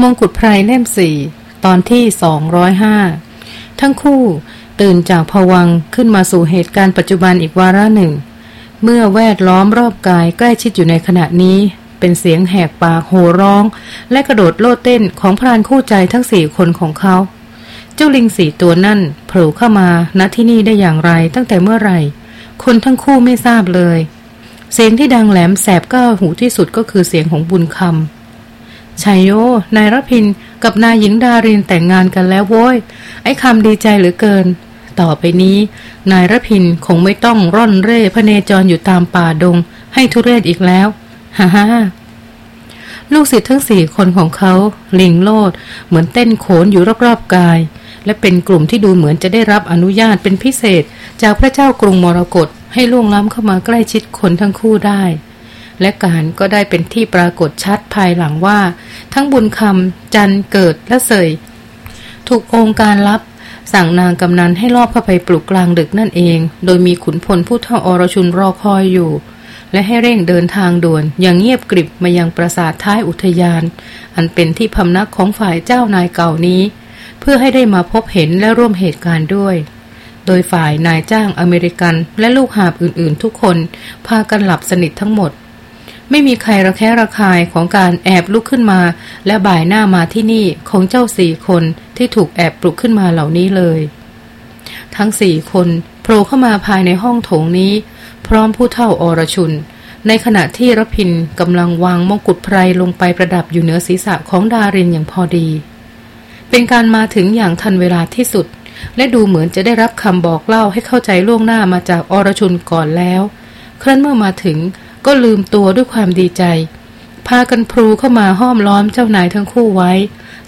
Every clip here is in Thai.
มงกุฎไพรเล่มสี่ตอนที่สองร้อยห้าทั้งคู่ตื่นจากผวังขึ้นมาสู่เหตุการณ์ปัจจุบันอีกวาระหนึ่ง เมื่อแวดล้อมรอบกายใกล้ชิดอยู่ในขณะนี้ เป็นเสียงแหกปากโห่ร้อง และกระโดดโลดเต้นของพรานคู่ใจทั้งสี่คนของเขา เจ้าลิงสี่ตัวนั่นโผล่เข้ามาณที่นี่ได้อย่างไรตั้งแต่เมื่อไหร่ คนทั้งคู่ไม่ทราบเลย เสียงที่ดังแหลมแสบก้าหูที่สุดก็คือเสียงของบุญคำ ชัยโย นายรพินกับนายหญิงดารินแต่งงานกันแล้วโว้ย ไอ้คำดีใจเหลือเกิน ต่อไปนี้ นายรพินคงไม่ต้องร่อนเร่พเนจรอยู่ตามป่าดง ให้ทุเรศอีกแล้วฮ่าฮ่าลูกศิษย์ทั้งสี่คนของเขาลิงโลด เหมือนเต้นโขนอยู่รอบๆกาย และเป็นกลุ่มที่ดูเหมือนจะได้รับอนุญาตเป็นพิเศษ จากพระเจ้ากรุงมรกตให้ล่วงล้ำเข้ามาใกล้ชิดคนทั้งคู่ได้ และการก็ได้เป็นที่ปรากฏชัดภายหลังว่า ทั้งบุญคำจันเกิดและเสย ถูกองค์การลับ สั่งนางกำนันให้ลอบเข้าไปปลุกกลางดึกนั่นเอง โดยมีขุนพลผู้เท่าอรชุนรอคอยอยู่ และให้เร่งเดินทางด่วน อย่างเงียบกริบมายังปราสาทท้ายอุทยาน อันเป็นที่พำนักของฝ่ายเจ้านายเก่านี้ เพื่อให้ได้มาพบเห็นและร่วมเหตุการณ์ด้วยโดยฝ่ายนายจ้างอเมริกันและลูกหาบอื่นๆ ทุกคน พากันหลับสนิททั้งหมด ไม่มีใครระแคะระคายของการแอบลุกขึ้นมา และบ่ายหน้ามาที่นี่ของเจ้าสี่คนที่ถูกแอบปลุกขึ้นมาเหล่านี้เลย ทั้งสี่คนโผล่เข้ามาภายในห้องโถงนี้ พร้อมผู้เท่าอรชุน ในขณะที่รพินกำลังวางมงกุฎไพรลงไปประดับอยู่เหนือศีรษะของดารินอย่างพอดี เป็นการมาถึงอย่างทันเวลาที่สุด และดูเหมือนจะได้รับคำบอกเล่าให้เข้าใจล่วงหน้ามาจากอรชุนก่อนแล้ว ครั้นเมื่อมาถึง ก็ลืมตัวด้วยความดีใจ พากันพลูเข้ามาห้อมล้อมเจ้านายทั้งคู่ไว้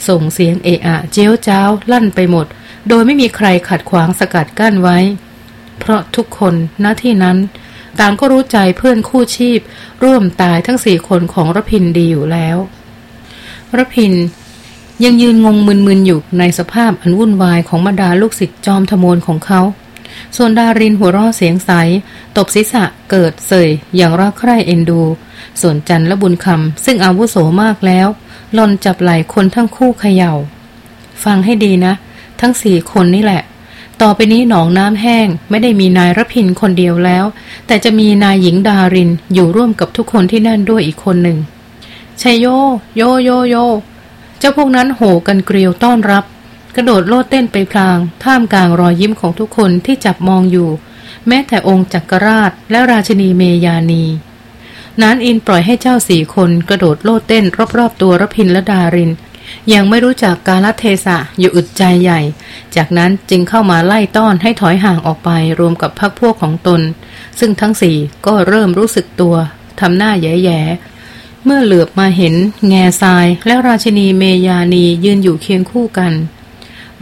ส่งเสียงเอะอะเจ้าเจ้าลั่นไปหมด โดยไม่มีใครขัดขวางสกัดกั้นไว้ เพราะทุกคนณที่นั้น ต่างก็รู้ใจเพื่อนคู่ชีพ ร่วมตายทั้งสี่คนของรพินดีอยู่แล้วรพินยังยืนงงมึนๆอยู่ในสภาพอันวุ่นวายของบรรดาลูกศิษย์จอมทมนของเขา ส่วนดารินหัวเราะเสียงใส ตบศีรษะเกิดเสยอย่างรักใคร่เอ็นดู ส่วนจันและบุญคำซึ่งอาวุโสมากแล้วหลอนจับไหล่คนทั้งคู่เขยา่า ฟังให้ดีนะ ทั้งสี่คนนี่แหละ ต่อไปนี้หนองน้ำแห้งไม่ได้มีนายรพินคนเดียวแล้ว แต่จะมีนายหญิงดารินอยู่ร่วมกับทุกคนที่นั่นด้วยอีกคนหนึ่งชัยโย โยโยโย เจ้าพวกนั้นโห่กันเกลียวต้อนรับ กระโดดโลดเต้นไปพลาง ท่ามกลางรอยยิ้มของทุกคนที่จับมองอยู่ แม้แต่องค์จักรราชและราชนีเมยานีนานอินปล่อยให้เจ้าสี่คนกระโดดโลดเต้นรอบๆตัวรพินและดาริน ยังไม่รู้จักกาลเทศะอยู่อึดใจใหญ่ จากนั้นจึงเข้ามาไล่ต้อนให้ถอยห่างออกไปรวมกับพักพวกของตน ซึ่งทั้งสี่ก็เริ่มรู้สึกตัวทำหน้าแย่ๆเมื่อเหลือบมาเห็น แง่ทรายและราชินีเมยานียืนอยู่เคียงคู่กัน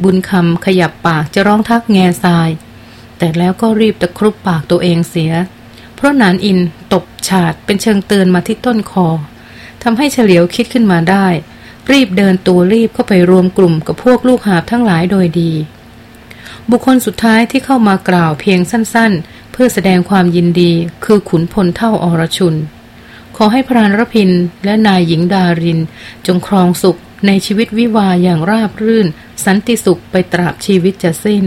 บุญคำขยับปากจะร้องทักแง่ทราย แต่แล้วก็รีบตะครุบปากตัวเองเสีย เพราะนานอินตบฉาดเป็นเชิงเตือนมาที่ต้นคอทำให้เฉลียวคิดขึ้นมาได้ รีบเดินตัวรีบเข้าไปรวมกลุ่มกับพวกลูกหาบทั้งหลายโดยดี บุคคลสุดท้ายที่เข้ามากล่าวเพียงสั้นๆ เพื่อแสดงความยินดีคือขุนพลเท่าอรชุนขอให้พรานรพินและนายหญิงดาริน จงครองสุข ในชีวิตวิวาอย่างราบรื่น สันติสุขไปตราบชีวิตจะสิ้น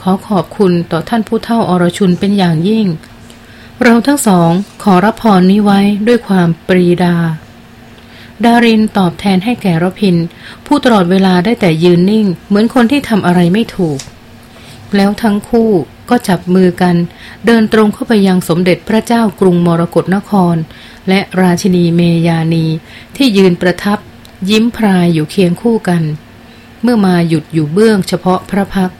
ขอขอบคุณต่อท่านผู้เฒ่าอรชุนเป็นอย่างยิ่ง เราทั้งสองขอรับพรนี้ไว้ด้วยความปรีดา ดารินตอบแทนให้แก่รพิน ผู้ตลอดเวลาได้แต่ยืนนิ่ง เหมือนคนที่ทำอะไรไม่ถูก แล้วทั้งคู่ก็จับมือกัน เดินตรงเข้าไปยังสมเด็จพระเจ้ากรุงมรกรนคร และราชินีเมยานีที่ยืนประทับ ยิ้มพรายอยู่เคียงคู่กัน เมื่อมาหยุดอยู่เบื้องเฉพาะพระพัก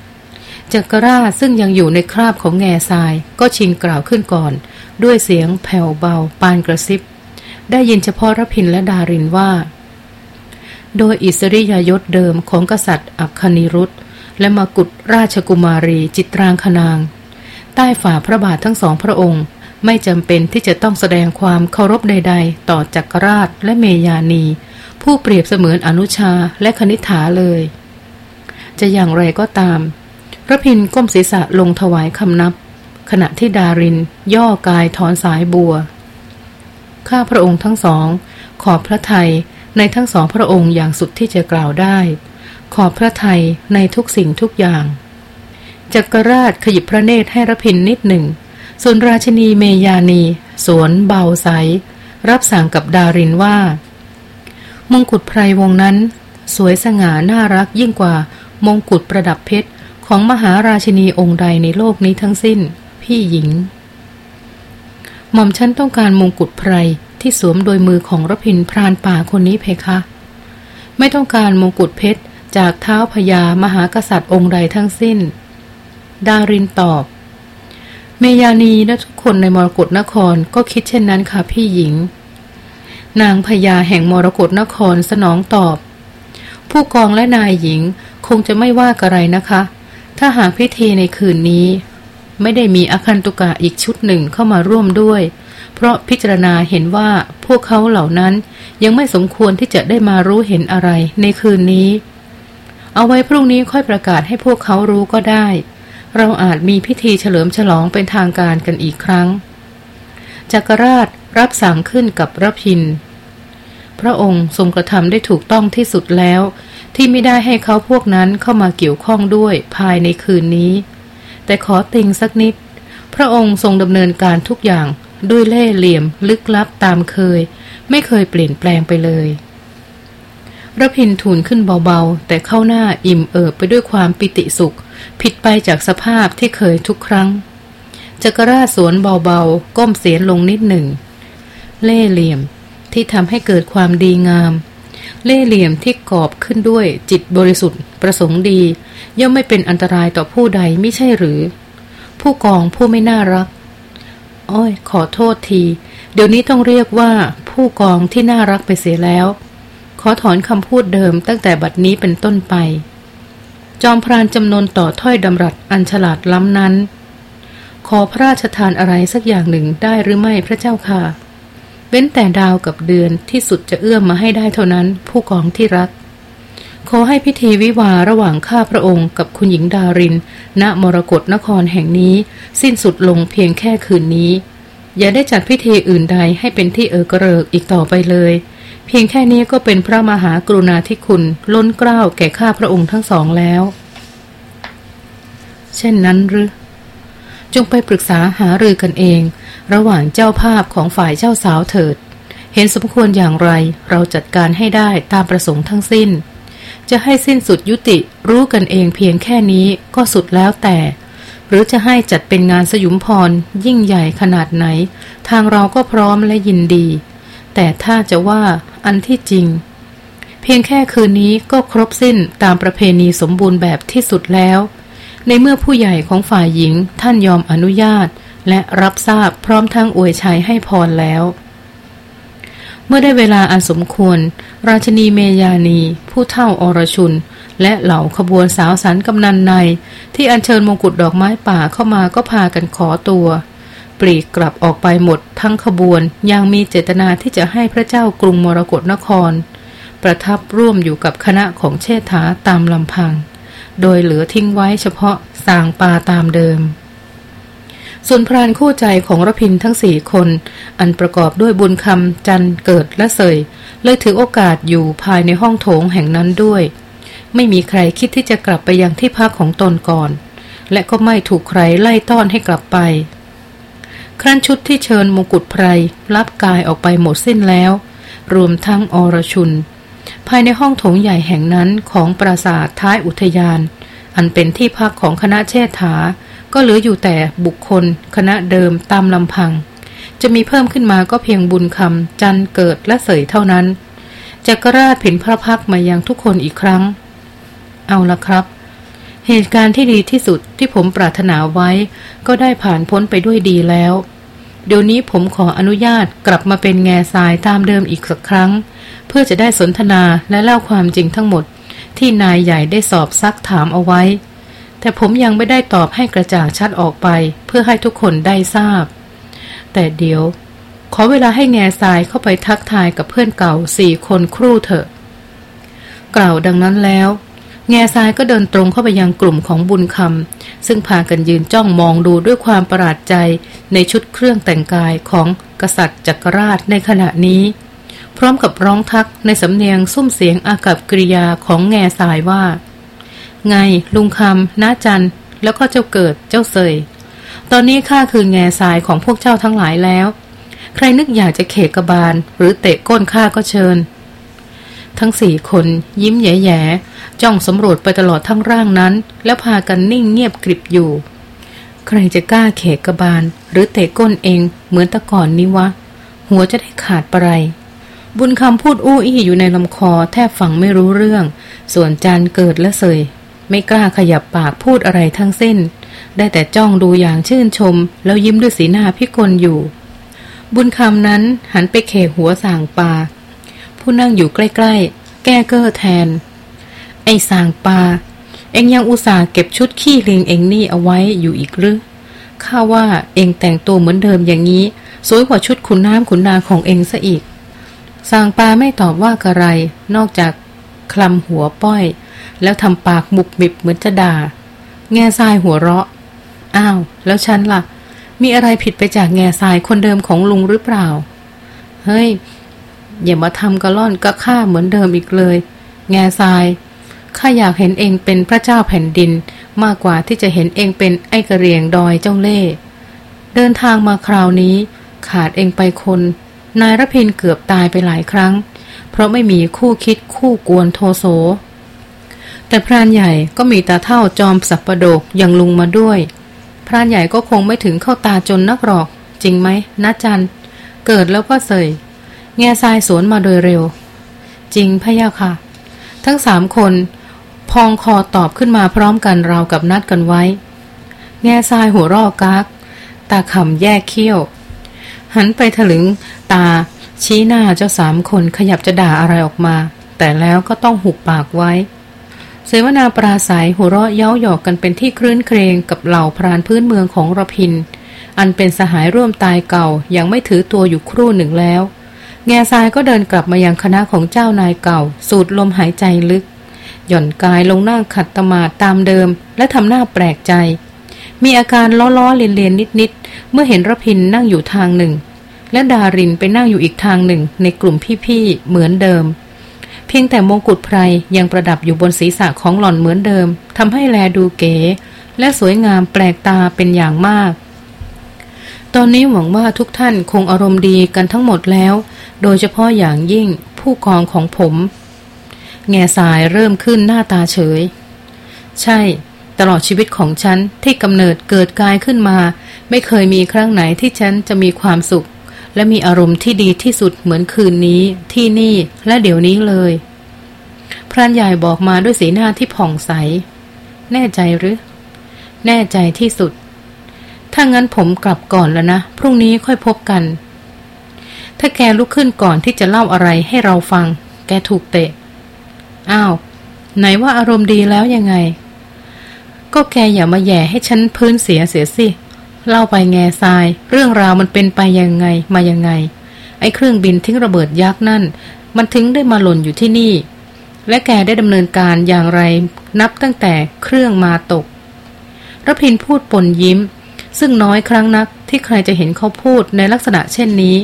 จักรราซึ่งยังอยู่ในคราบของแง่ทรายก็ชิงกล่าวขึ้นก่อน ด้วยเสียงแผ่วเบาปานกระซิบ ได้ยินเฉพาะรพินและดารินว่า โดยอิสริยยศเดิมของกษัตริย์อัคคณิรุธและมากุฎราชกุมารีจิตรางคนาง ใต้ฝ่าพระบาททั้งสองพระองค์ ไม่จำเป็นที่จะต้องแสดงความเคารพใด ๆ ต่อจักรราชและเมยานี ผู้เปรียบเสมือนอนุชาและคณิ t าเลย จะอย่างไรก็ตามพระพินก้มศีรษะลงถวายคำนับ ขณะที่ดาริน ย่อกายถอนสายบัว ข้าพระองค์ทั้งสอง ขอบพระไทยในทั้งสองพระองค์อย่างสุดที่จะกล่าวได้ ขอบพระไทยในทุกสิ่งทุกอย่างจักรราชขยิบพระเนตรให้ระพินนิดหนึ่ง ส่วนราชนีเมยานี สวนเบาใส รับสั่งกับดารินว่า มงกุฎไพรวงนั้น สวยสง่าน่ารักยิ่งกว่ามงกุฎประดับเพชรของมหาราชินีองค์ใดในโลกนี้ทั้งสิ้น พี่หญิง หม่อมฉันต้องการมงกุฎไพรที่สวมโดยมือของรพินพรานป่าคนนี้เพคะ ไม่ต้องการมงกุฎเพชรจากเท้าพญามหากษัตริย์องค์ใดทั้งสิ้น ดารินตอบ เมยานีและทุกคนในมรกรนครก็คิดเช่นนั้นค่ะพี่หญิง นางพญาแห่งมรกรนครสนองตอบ ผู้กองและนายหญิงคงจะไม่ว่าอะไรนะคะ ถ้าหากพิธีในคืนนี้ ไม่ได้มีอคันตุกะอีกชุดหนึ่งเข้ามาร่วมด้วย เพราะพิจารณาเห็นว่าพวกเขาเหล่านั้นยังไม่สมควรที่จะได้มารู้เห็นอะไรในคืนนี้ เอาไว้พรุ่งนี้ค่อยประกาศให้พวกเขารู้ก็ได้ เราอาจมีพิธีเฉลิมฉลองเป็นทางการกันอีกครั้งจักรราช รับสั่งขึ้นกับรพิน พระองค์ทรงกระทำได้ถูกต้องที่สุดแล้ว ที่ไม่ได้ให้เขาพวกนั้นเข้ามาเกี่ยวข้องด้วยภายในคืนนี้ แต่ขอติงสักนิด พระองค์ทรงดำเนินการทุกอย่างด้วยเล่ห์เหลี่ยมลึกลับตามเคย ไม่เคยเปลี่ยนแปลงไปเลยระพินทูลขึ้นเบาๆ แต่เข้าหน้าอิ่มเอิบไปด้วยความปิติสุข ผิดไปจากสภาพที่เคยทุกครั้งจักรราสวนเบาๆ ก้มเสียนลงนิดหนึ่ง เล่เหลี่ยมที่ทำให้เกิดความดีงาม เล่เหลี่ยมที่กอบขึ้นด้วยจิตบริสุทธิ์ ประสงค์ดี ย่อมไม่เป็นอันตรายต่อผู้ใดไม่ใช่หรือ ผู้กองผู้ไม่น่ารัก อ้อย ขอโทษที เดี๋ยวนี้ต้องเรียกว่าผู้กองที่น่ารักไปเสียแล้ว ขอถอนคำพูดเดิมตั้งแต่บัดนี้เป็นต้นไป จอมพรานจำนวนต่อถ้อยดำรัสอันฉลาดล้ำนั้น ขอพระราชทานอะไรสักอย่างหนึ่งได้หรือไม่พระเจ้าค่ะ เว้นแต่ดาวกับเดือนที่สุดจะเอื้อมมาให้ได้เท่านั้น ผู้กองที่รัก ขอให้พิธีวิวาระหว่างข้าพระองค์กับคุณหญิงดาริน ณมรกรนครแห่งนี้ สิ้นสุดลงเพียงแค่คืนนี้ อย่าได้จัดพิธีอื่นใดให้เป็นที่เออกระเริกอีกต่อไปเลย เพียงแค่นี้ก็เป็นพระมหากรุณาธิคุณล้นเกล้าแก่ข้าพระองค์ทั้งสองแล้ว เช่นนั้นหรือ จงไปปรึกษาหารือกันเอง ระหว่างเจ้าภาพของฝ่ายเจ้าสาวเถิด เห็นสมควรอย่างไรเราจัดการให้ได้ตามประสงค์ทั้งสิ้น จะให้สิ้นสุดยุติรู้กันเองเพียงแค่นี้ก็สุดแล้วแต่ หรือจะให้จัดเป็นงานสยุมพรยิ่งใหญ่ขนาดไหน ทางเราก็พร้อมและยินดี แต่ถ้าจะว่าอันที่จริง เพียงแค่คืนนี้ก็ครบสิ้นตามประเพณีสมบูรณ์แบบที่สุดแล้ว ในเมื่อผู้ใหญ่ของฝ่ายหญิงท่านยอมอนุญาต และรับทราบพร้อมทั้งอวยชัยให้พรแล้ว เมื่อได้เวลาอันสมควร ราชนีเมยานี ผู้เท่าอรชุน และเหล่าขบวนสาวสันกำนันใน ที่อัญเชิญมงกุฎดอกไม้ป่าเข้ามาก็พากันขอตัว ปลีกกลับออกไปหมดทั้งขบวนยังมีเจตนาที่จะให้พระเจ้ากรุงมรกรนคร ประทับร่วมอยู่กับคณะของเชษฐาตามลำพัง โดยเหลือทิ้งไว้เฉพาะสางปลาตามเดิม ส่วนพรานคู่ใจของรพินทั้งสี่คน อันประกอบด้วยบุญคำจันเกิดและเสยเลยถือโอกาสอยู่ภายในห้องโถงแห่งนั้นด้วย ไม่มีใครคิดที่จะกลับไปยังที่พักของตนก่อน และก็ไม่ถูกใครไล่ต้อนให้กลับไป ครั้นชุดที่เชิญมงกุฎไพรรับกายออกไปหมดสิ้นแล้ว รวมทั้งอรชุน ภายในห้องโถงใหญ่แห่งนั้นของปราสาทท้ายอุทยาน อันเป็นที่พักของคณะเชษฐา ก็เหลืออยู่แต่บุคคล คณะเดิมตามลำพัง จะมีเพิ่มขึ้นมาก็เพียงบุญคำจันเกิดและเสยเท่านั้นจักรราชผินพระพักมายังทุกคนอีกครั้ง เอาละครับ เหตุการณ์ที่ดีที่สุดที่ผมปรารถนาไว้ ก็ได้ผ่านพ้นไปด้วยดีแล้ว เดี๋ยวนี้ผมขออนุญาตกลับมาเป็นแง่ทรายตามเดิมอีกสักครั้ง เพื่อจะได้สนทนาและเล่าความจริงทั้งหมด ที่นายใหญ่ได้สอบซักถามเอาไว้ แต่ผมยังไม่ได้ตอบให้กระจ่างชัดออกไป เพื่อให้ทุกคนได้ทราบ แต่เดี๋ยว ขอเวลาให้แง่ทรายเข้าไปทักทายกับเพื่อนเก่าสี่คนครู่เถอะ กล่าวดังนั้นแล้ว แง่ทรายก็เดินตรงเข้าไปยังกลุ่มของบุญคำซึ่งพากันยืนจ้องมองดูด้วยความประหลาดใจในชุดเครื่องแต่งกายของกษัตริย์จักรราชในขณะนี้ พร้อมกับร้องทักในสำเนียงซุ้มเสียงอากับกริยาของแง่สายว่า ไงลุงคำน้าจันแล้วก็เจ้าเกิดเจ้าเสยตอนนี้ข้าคือแง่สายของพวกเจ้าทั้งหลายแล้ว ใครนึกอยากจะเขกบาลหรือเตะก้นข้าก็เชิญ ทั้งสี่คนยิ้มแย่ๆจ้องสำรวจไปตลอดทั้งร่างนั้น แล้วพากันนิ่งเงียบกริบอยู่ ใครจะกล้าเขกกบาล หรือเตะก้นเองเหมือนตะก่อนนี้วะ หัวจะได้ขาดปไร บุญคำพูดอู้อี้อยู่ในลำคอแทบฟังไม่รู้เรื่อง ส่วนจันเกิดและเสย ไม่กล้าขยับปากพูดอะไรทั้งสิ้น ได้แต่จ้องดูอย่างชื่นชม แล้วยิ้มด้วยสีหน้าพิกลอยู่บุญคำนั้นหันไปเขกหัวสางปา ผู้นั่งอยู่ใกล้ๆ แก้เก้อแทน ไอ้สางปา เองยังอุตส่าห์เก็บชุดขี้ลิงเองนี่เอาไว้อยู่อีกหรือข้าว่าเองแต่งตัวเหมือนเดิมอย่างนี้ สวยกว่าชุดขุนน้ำขุนนางของเองซะอีกสางปาไม่ตอบว่าอะไร นอกจากคลำหัวป้อย แล้วทำปากมุบมิบเหมือนจะด่า แง่ทรายหัวเราะ อ้าว แล้วฉันละ่ะ มีอะไรผิดไปจากแง่ทรายคนเดิมของลุงหรือเปล่า เฮ้ย อย่ามาทำกระล่อนกระข้าเหมือนเดิมอีกเลย แง่ทรายข้าอยากเห็นเองเป็นพระเจ้าแผ่นดิน มากกว่าที่จะเห็นเองเป็นไอ้กระเรียงดอยเจ้าเล่เดินทางมาคราวนี้ ขาดเองไปคน นายรพินเกือบตายไปหลายครั้ง เพราะไม่มีคู่คิดคู่กวนโทโสแต่พรานใหญ่ก็มีตาเท่าจอมสับประดกอย่างลุงมาด้วย พรานใหญ่ก็คงไม่ถึงเข้าตาจนนักหรอก จริงไหมนะจันเกิดแล้วก็เสย แง่ทรายสวนมาโดยเร็ว จริงพะยาค่ะ ทั้งสามคน พองคอตอบขึ้นมาพร้อมกันราวกับนัดกันไว้ แง่ทรายหัวรอกากตาขำแยกเขี้ยว หันไปถลึงตาชี้หน้าเจ้าสามคนขยับจะด่าอะไรออกมา แต่แล้วก็ต้องหุบปากไว้ เสวนาปราศัยหัวเราะเย้าหยอกกันเป็นที่คลื่นเครงกับเหล่าพรานพื้นเมืองของระพิน อันเป็นสหายร่วมตายเก่ายังไม่ถือตัวอยู่ครู่หนึ่งแล้ว แง่ทรายก็เดินกลับมายังคณะของเจ้านายเก่า สูดลมหายใจลึก หย่อนกายลงนั่งขัดตมาตามเดิม และทำหน้าแปลกใจ มีอาการล้อๆเลียนๆนิดๆเมื่อเห็นระพินนั่งอยู่ทางหนึ่ง และดารินไปนั่งอยู่อีกทางหนึ่ง ในกลุ่มพี่ๆเหมือนเดิม เพียงแต่มงกุฎไพรยังประดับอยู่บนศีรษะของหล่อนเหมือนเดิมทำให้แลดูเก๋และสวยงามแปลกตาเป็นอย่างมาก ตอนนี้หวังว่าทุกท่านคงอารมณ์ดีกันทั้งหมดแล้ว โดยเฉพาะอย่างยิ่งผู้กองของผม แง่สายเริ่มขึ้นหน้าตาเฉย ใช่ ตลอดชีวิตของฉันที่กำเนิดเกิดกายขึ้นมา ไม่เคยมีครั้งไหนที่ฉันจะมีความสุข และมีอารมณ์ที่ดีที่สุดเหมือนคืนนี้ ที่นี่และเดี๋ยวนี้เลย พรานใหญ่บอกมาด้วยสีหน้าที่ผ่องใส แน่ใจหรือ แน่ใจที่สุด ถ้างั้นผมกลับก่อนแล้วนะ พรุ่งนี้ค่อยพบกัน ถ้าแกลุกขึ้นก่อนที่จะเล่าอะไรให้เราฟัง แกถูกเตะ อ้าว ไหนว่าอารมณ์ดีแล้วยังไง ก็แกอย่ามาแย่ให้ฉันพื้นเสียเสียสิ เล่าไปแง่ทราย เรื่องราวมันเป็นไปยังไงมายังไง ไอ้เครื่องบินทิ้งระเบิดยักษ์นั่น มันทิ้งได้มาหล่นอยู่ที่นี่ และแกได้ดำเนินการอย่างไร นับตั้งแต่เครื่องมาตกรพินพูดปนยิ้ม ซึ่งน้อยครั้งนักที่ใครจะเห็นเขาพูดในลักษณะเช่นนี้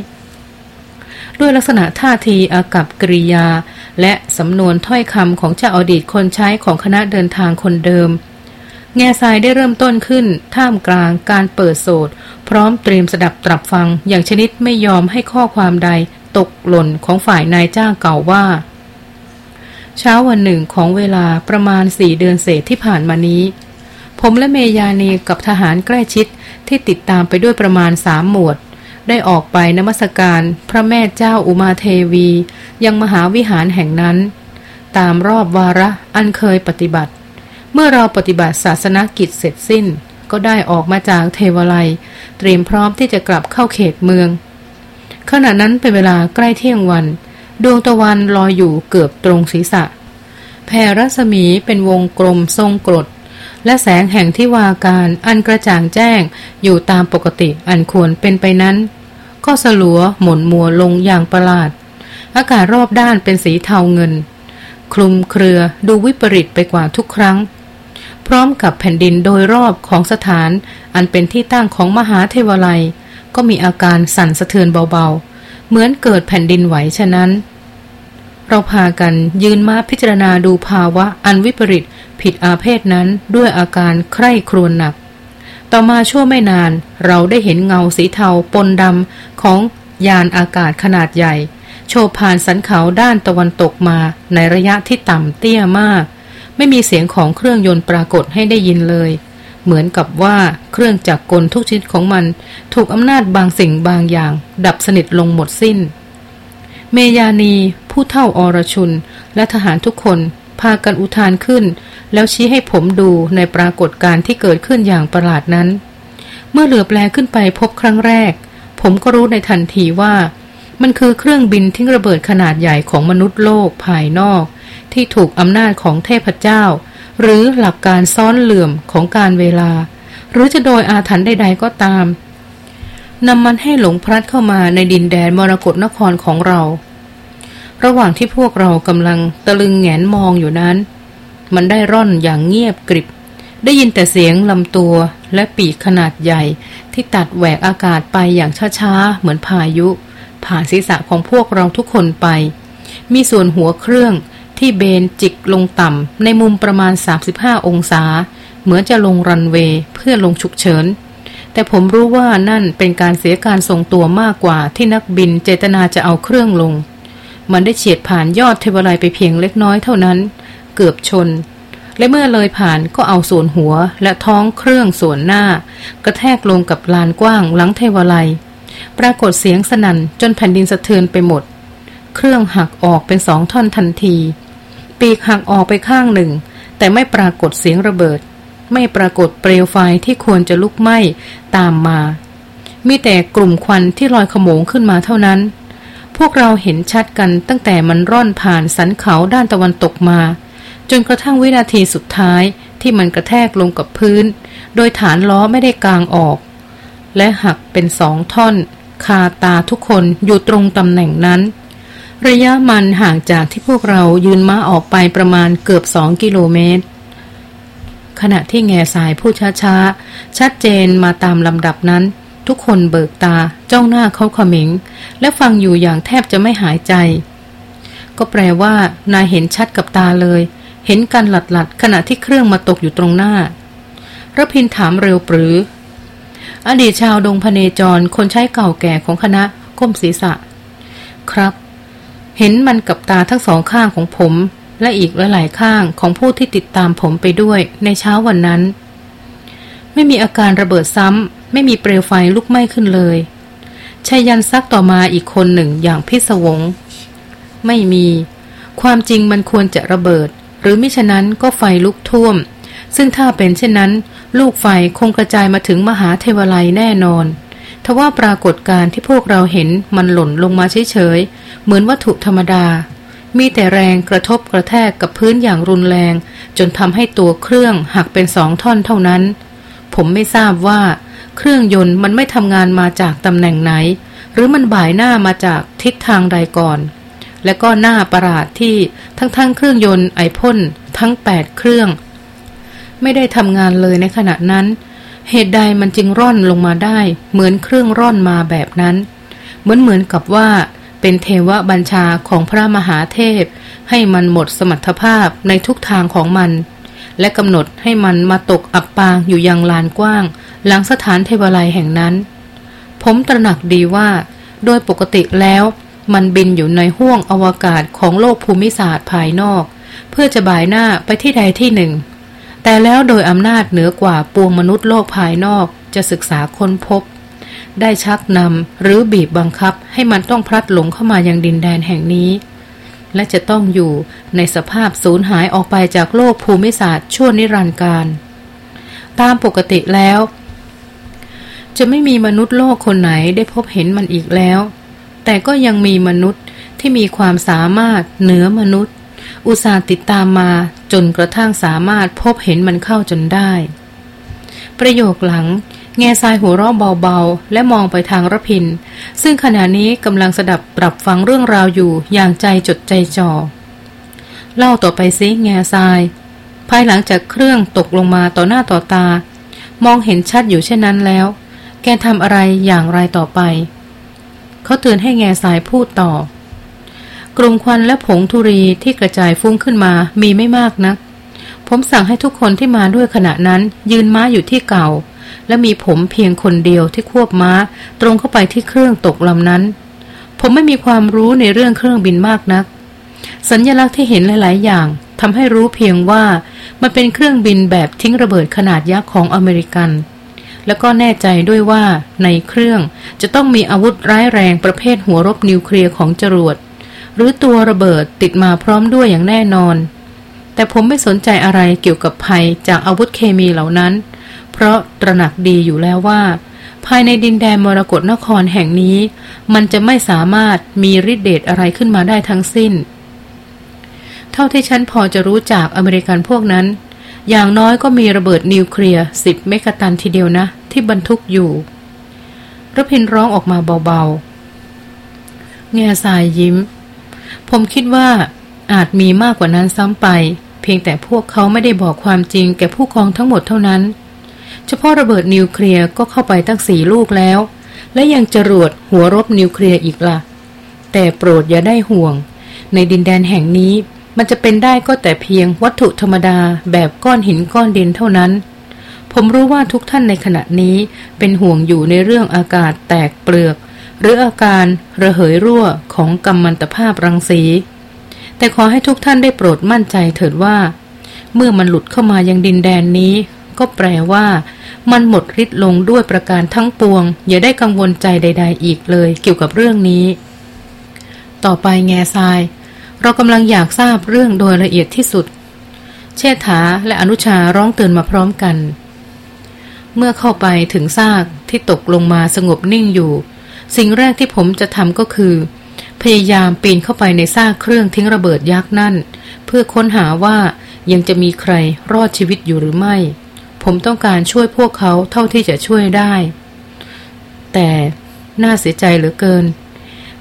ด้วยลักษณะท่าทีอากับกริยา และสำนวนถ้อยคำของเจ้าอดีตคนใช้ของคณะเดินทางคนเดิม แง่ทรายได้เริ่มต้นขึ้น ท่ามกลางการเปิดโสดพร้อมเตรียมสดับตรับฟังอย่างชนิดไม่ยอมให้ข้อความใดตกหล่นของฝ่ายนายจ้างเก่าว่า เช้าวันหนึ่งของเวลาประมาณสี่เดือนเศษที่ผ่านมานี้ ผมและเมยานีกับทหารใกล้ชิด ที่ติดตามไปด้วยประมาณสามหมวด ได้ออกไปนมัสการพระแม่เจ้าอุมาเทวี ยังมหาวิหารแห่งนั้น ตามรอบวาระอันเคยปฏิบัติ เมื่อเราปฏิบัติศาสนกิจเสร็จสิ้น ก็ได้ออกมาจากเทวไลเตรียมพร้อมที่จะกลับเข้าเขตเมือง ขณะนั้นเป็นเวลาใกล้เที่ยงวัน ดวงตะวันลอยอยู่เกือบตรงศีรษะแผ่รัศมีเป็นวงกลมทรงกรด และแสงแห่งที่วาการอันกระจ่างแจ้ง อยู่ตามปกติอันควรเป็นไปนั้น ก็สลัวหม่นมัวลงอย่างประหลาด อากาศรอบด้านเป็นสีเทาเงิน คลุมเครือดูวิปริตไปกว่าทุกครั้ง พร้อมกับแผ่นดินโดยรอบของสถานอันเป็นที่ตั้งของมหาเทวไลก็มีอาการสั่นสะเทือนเบาๆ เหมือนเกิดแผ่นดินไหวฉะนั้นเราพากันยืนมาพิจารณาดูภาวะอันวิปริต ผิดอาเพศนั้นด้วยอาการใคร่ครวญหนัก ต่อมาชั่วไม่นานเราได้เห็นเงาสีเทาปนดำของยานอากาศขนาดใหญ่ โชว์ผ่านสันเขาด้านตะวันตกมาในระยะที่ต่ำเตี้ยมาก ไม่มีเสียงของเครื่องยนต์ปรากฏให้ได้ยินเลย เหมือนกับว่าเครื่องจักรกลทุกชนิดของมัน ถูกอำนาจบางสิ่งบางอย่าง ดับสนิทลงหมดสิ้น เมยานี ผู้เท่าอรชุน และทหารทุกคน พากันอุทานขึ้น แล้วชี้ให้ผมดูในปรากฏการณ์ที่เกิดขึ้นอย่างประหลาดนั้น เมื่อเหลือแปลขึ้นไปพบครั้งแรก ผมก็รู้ในทันทีว่า มันคือเครื่องบินทิ้งระเบิดขนาดใหญ่ของมนุษย์โลกภายนอก ที่ถูกอำนาจของเทพเจ้า หรือหลักการซ้อนเหลื่อมของการเวลา หรือจะโดยอาถรรพ์ใด ๆ ก็ตามนำมันให้หลงพลัดเข้ามาในดินแดนมรกรนครของเรา ระหว่างที่พวกเรากำลังตะลึงแงนมองอยู่นั้น มันได้ร่อนอย่างเงียบกริบ ได้ยินแต่เสียงลำตัวและปีกขนาดใหญ่ ที่ตัดแหวกอากาศไปอย่างช้าๆ เหมือนพายุ ผ่านศีรษะของพวกเราทุกคนไป มีส่วนหัวเครื่องที่เบนจิกลงต่ำในมุมประมาณ 35 องศา เหมือนจะลงรันเวย์เพื่อลงฉุกเฉิน แต่ผมรู้ว่านั่นเป็นการเสียการทรงตัวมากกว่าที่นักบินเจตนาจะเอาเครื่องลง มันได้เฉียดผ่านยอดเทวไลไปเพียงเล็กน้อยเท่านั้น เกือบชน และเมื่อเลยผ่านก็เอาส่วนหัวและท้องเครื่องส่วนหน้า กระแทกลงกับลานกว้างหลังเทวไลปรากฏเสียงสนั่นจนแผ่นดินสะเทือนไปหมด เครื่องหักออกเป็นสองท่อนทันที ปีกหักออกไปข้างหนึ่ง แต่ไม่ปรากฏเสียงระเบิด ไม่ปรากฏเปลวไฟที่ควรจะลุกไหม้ตามมา มีแต่กลุ่มควันที่ลอยขโมงขึ้นมาเท่านั้น พวกเราเห็นชัดกันตั้งแต่มันร่อนผ่านสันเขาด้านตะวันตกมา จนกระทั่งวินาทีสุดท้ายที่มันกระแทกลงกับพื้น โดยฐานล้อไม่ได้กางออก และหักเป็นสองท่อน คาตาทุกคนอยู่ตรงตำแหน่งนั้น ระยะมันห่างจากที่พวกเรายืนม้าออกไปประมาณเกือบสองกิโลเมตร ขณะที่แง่สายพูดช้าๆ ชัดเจนมาตามลำดับนั้น ทุกคนเบิกตาจ้องหน้าเขาขมิง และฟังอยู่อย่างแทบจะไม่หายใจ ก็แปลว่านายเห็นชัดกับตาเลย เห็นกันหลัดหลัดขณะที่เครื่องมาตกอยู่ตรงหน้าระพินถามเร็วปรือ อดีตชาวดงพเนจรคนใช้เก่าแก่ของคณะก้มศีรษะ ครับ เห็นมันกับตาทั้งสองข้างของผม และอีกหลายๆข้างของผู้ที่ติดตามผมไปด้วยในเช้าวันนั้น ไม่มีอาการระเบิดซ้ำ ไม่มีเปลวไฟลุกไหม้ขึ้นเลยชายันซักต่อมาอีกคนหนึ่งอย่างพิศวง ไม่มี ความจริงมันควรจะระเบิด หรือมิฉะนั้นก็ไฟลุกท่วม ซึ่งถ้าเป็นเช่นนั้น ลูกไฟคงกระจายมาถึงมหาเทวไลแน่นอนทว่าปรากฏการที่พวกเราเห็นมันหล่นลงมาเฉยๆ เหมือนวัตถุธรรมดา มีแต่แรงกระทบกระแทกกับพื้นอย่างรุนแรง จนทำให้ตัวเครื่องหักเป็นสองท่อนเท่านั้น ผมไม่ทราบว่า เครื่องยนต์มันไม่ทำงานมาจากตำแหน่งไหน หรือมันบ่ายหน้ามาจากทิศทางใดก่อน และก็หน้าประหลาดที่ทั้งๆเครื่องยนต์ไอพ่นทั้งแปดเครื่อง ไม่ได้ทำงานเลยในขณะนั้น เหตุใดมันจึงร่อนลงมาได้ เหมือนเครื่องร่อนมาแบบนั้น เหมือนเหมือนกับว่าเป็นเทวบัญชาของพระมหาเทพ ให้มันหมดสมรรถภาพในทุกทางของมัน และกำหนดให้มันมาตกอับปางอยู่ยังลานกว้าง หลังสถานเทวไลแห่งนั้น ผมตระหนักดีว่า โดยปกติแล้วมันบินอยู่ในห้วงอวกาศของโลกภูมิศาสตร์ภายนอก เพื่อจะบ่ายหน้าไปที่ใดที่หนึ่ง แต่แล้วโดยอำนาจเหนือกว่าปวงมนุษย์โลกภายนอกจะศึกษาค้นพบ ได้ชักนำหรือบีบบังคับให้มันต้องพลัดหลงเข้ามายังดินแดนแห่งนี้ และจะต้องอยู่ในสภาพสูญหายออกไปจากโลกภูมิศาสตร์ชั่วนิรันดร์การ ตามปกติแล้ว จะไม่มีมนุษย์โลกคนไหนได้พบเห็นมันอีกแล้ว แต่ก็ยังมีมนุษย์ที่มีความสามารถเหนือมนุษย์ อุตส่าห์ติดตามมาจนกระทั่งสามารถพบเห็นมันเข้าจนได้ ประโยคหลัง แง่ทรายหัวเราะเบาๆ และมองไปทางระพิน ซึ่งขณะนี้กำลังสดับปรับฟังเรื่องราวอยู่อย่างใจจดใจจ่อ เล่าต่อไปซิแง่ทราย ภายหลังจากเครื่องตกลงมาต่อหน้าต่อตา มองเห็นชัดอยู่เช่นนั้นแล้ว แกทำอะไรอย่างไรต่อไป เขาเตือนให้แง่สายพูดต่อ กลุ่มควันและผงธุรีที่กระจายฟุ้งขึ้นมามีไม่มากนะัก ผมสั่งให้ทุกคนที่มาด้วยขณะนั้นยืนม้าอยู่ที่เก่า และมีผมเพียงคนเดียวที่ควบม้า ตรงเข้าไปที่เครื่องตกลำนั้น ผมไม่มีความรู้ในเรื่องเครื่องบินมากนัก สัญญลักษณ์ที่เห็นหลาย ๆ อย่างทำให้รู้เพียงว่ามันเป็นเครื่องบินแบบทิ้งระเบิดขนาดยักษ์ของอเมริกัน แล้วก็แน่ใจด้วยว่าในเครื่องจะต้องมีอาวุธร้ายแรงประเภทหัวรบนิวเคลียร์ของจรวดหรือตัวระเบิดติดมาพร้อมด้วยอย่างแน่นอน แต่ผมไม่สนใจอะไรเกี่ยวกับภัยจากอาวุธเคมีเหล่านั้น เพราะตระหนักดีอยู่แล้วว่า ภายในดินแดนมรกรนครแห่งนี้ มันจะไม่สามารถมีฤทธิเดชอะไรขึ้นมาได้ทั้งสิ้น เท่าที่ฉันพอจะรู้จากอเมริกันพวกนั้น อย่างน้อยก็มีระเบิดนิวเคลียร์สิบเมกะตันทีเดียวนะ ที่บรรทุกอยู่รพินร้องออกมาเบาๆ แงซายยิ้ม ผมคิดว่าอาจมีมากกว่านั้นซ้ำไป เพียงแต่พวกเขาไม่ได้บอกความจริงแก่ผู้กองทั้งหมดเท่านั้น เฉพาะระเบิดนิวเคลียร์ก็เข้าไปตั้งสี่ลูกแล้ว และยังจรวดหัวรบนิวเคลียร์อีกล่ะ แต่โปรดอย่าได้ห่วง ในดินแดนแห่งนี้มันจะเป็นได้ก็แต่เพียงวัตถุธรรมดาแบบก้อนหินก้อนดินเท่านั้น ผมรู้ว่าทุกท่านในขณะนี้เป็นห่วงอยู่ในเรื่องอากาศแตกเปลือก หรืออาการระเหยรั่วของกัมมันตภาพรังสีแต่ขอให้ทุกท่านได้โปรดมั่นใจเถิดว่า เมื่อมันหลุดเข้ามายังดินแดนนี้ ก็แปลว่า มันหมดฤทธิ์ลงด้วยประการทั้งปวง อย่าได้กังวลใจใด ๆ อีกเลยเกี่ยวกับเรื่องนี้ ต่อไปแง่ทราย เรากำลังอยากทราบเรื่องโดยละเอียดที่สุด เชษฐาและอนุชาร้องเตือนมาพร้อมกัน เมื่อเข้าไปถึงซากที่ตกลงมาสงบนิ่งอยู่ สิ่งแรกที่ผมจะทำก็คือ พยายามปีนเข้าไปในซากเครื่องทิ้งระเบิดยักษ์นั่น เพื่อค้นหาว่ายังจะมีใครรอดชีวิตอยู่หรือไม่ ผมต้องการช่วยพวกเขาเท่าที่จะช่วยได้ แต่น่าเสียใจเหลือเกิน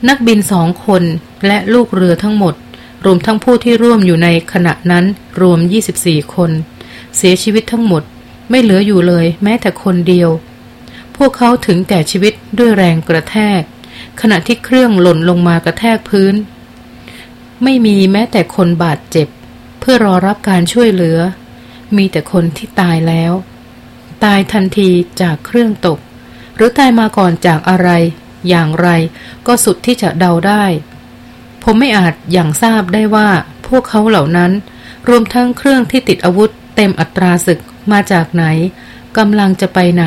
นักบินสองคนและลูกเรือทั้งหมด รวมทั้งผู้ที่ร่วมอยู่ในขณะนั้นรวม 24 คน เสียชีวิตทั้งหมดไม่เหลืออยู่เลยแม้แต่คนเดียว พวกเขาถึงแก่ชีวิตด้วยแรงกระแทก ขณะที่เครื่องหล่นลงมากระแทกพื้น ไม่มีแม้แต่คนบาดเจ็บ เพื่อรอรับการช่วยเหลือ มีแต่คนที่ตายแล้ว ตายทันทีจากเครื่องตก หรือตายมาก่อนจากอะไร อย่างไรก็สุดที่จะเดาได้ ผมไม่อาจอย่างทราบได้ว่า พวกเขาเหล่านั้น รวมทั้งเครื่องที่ติดอาวุธ เต็มอัตราศึกมาจากไหนกำลังจะไปไหน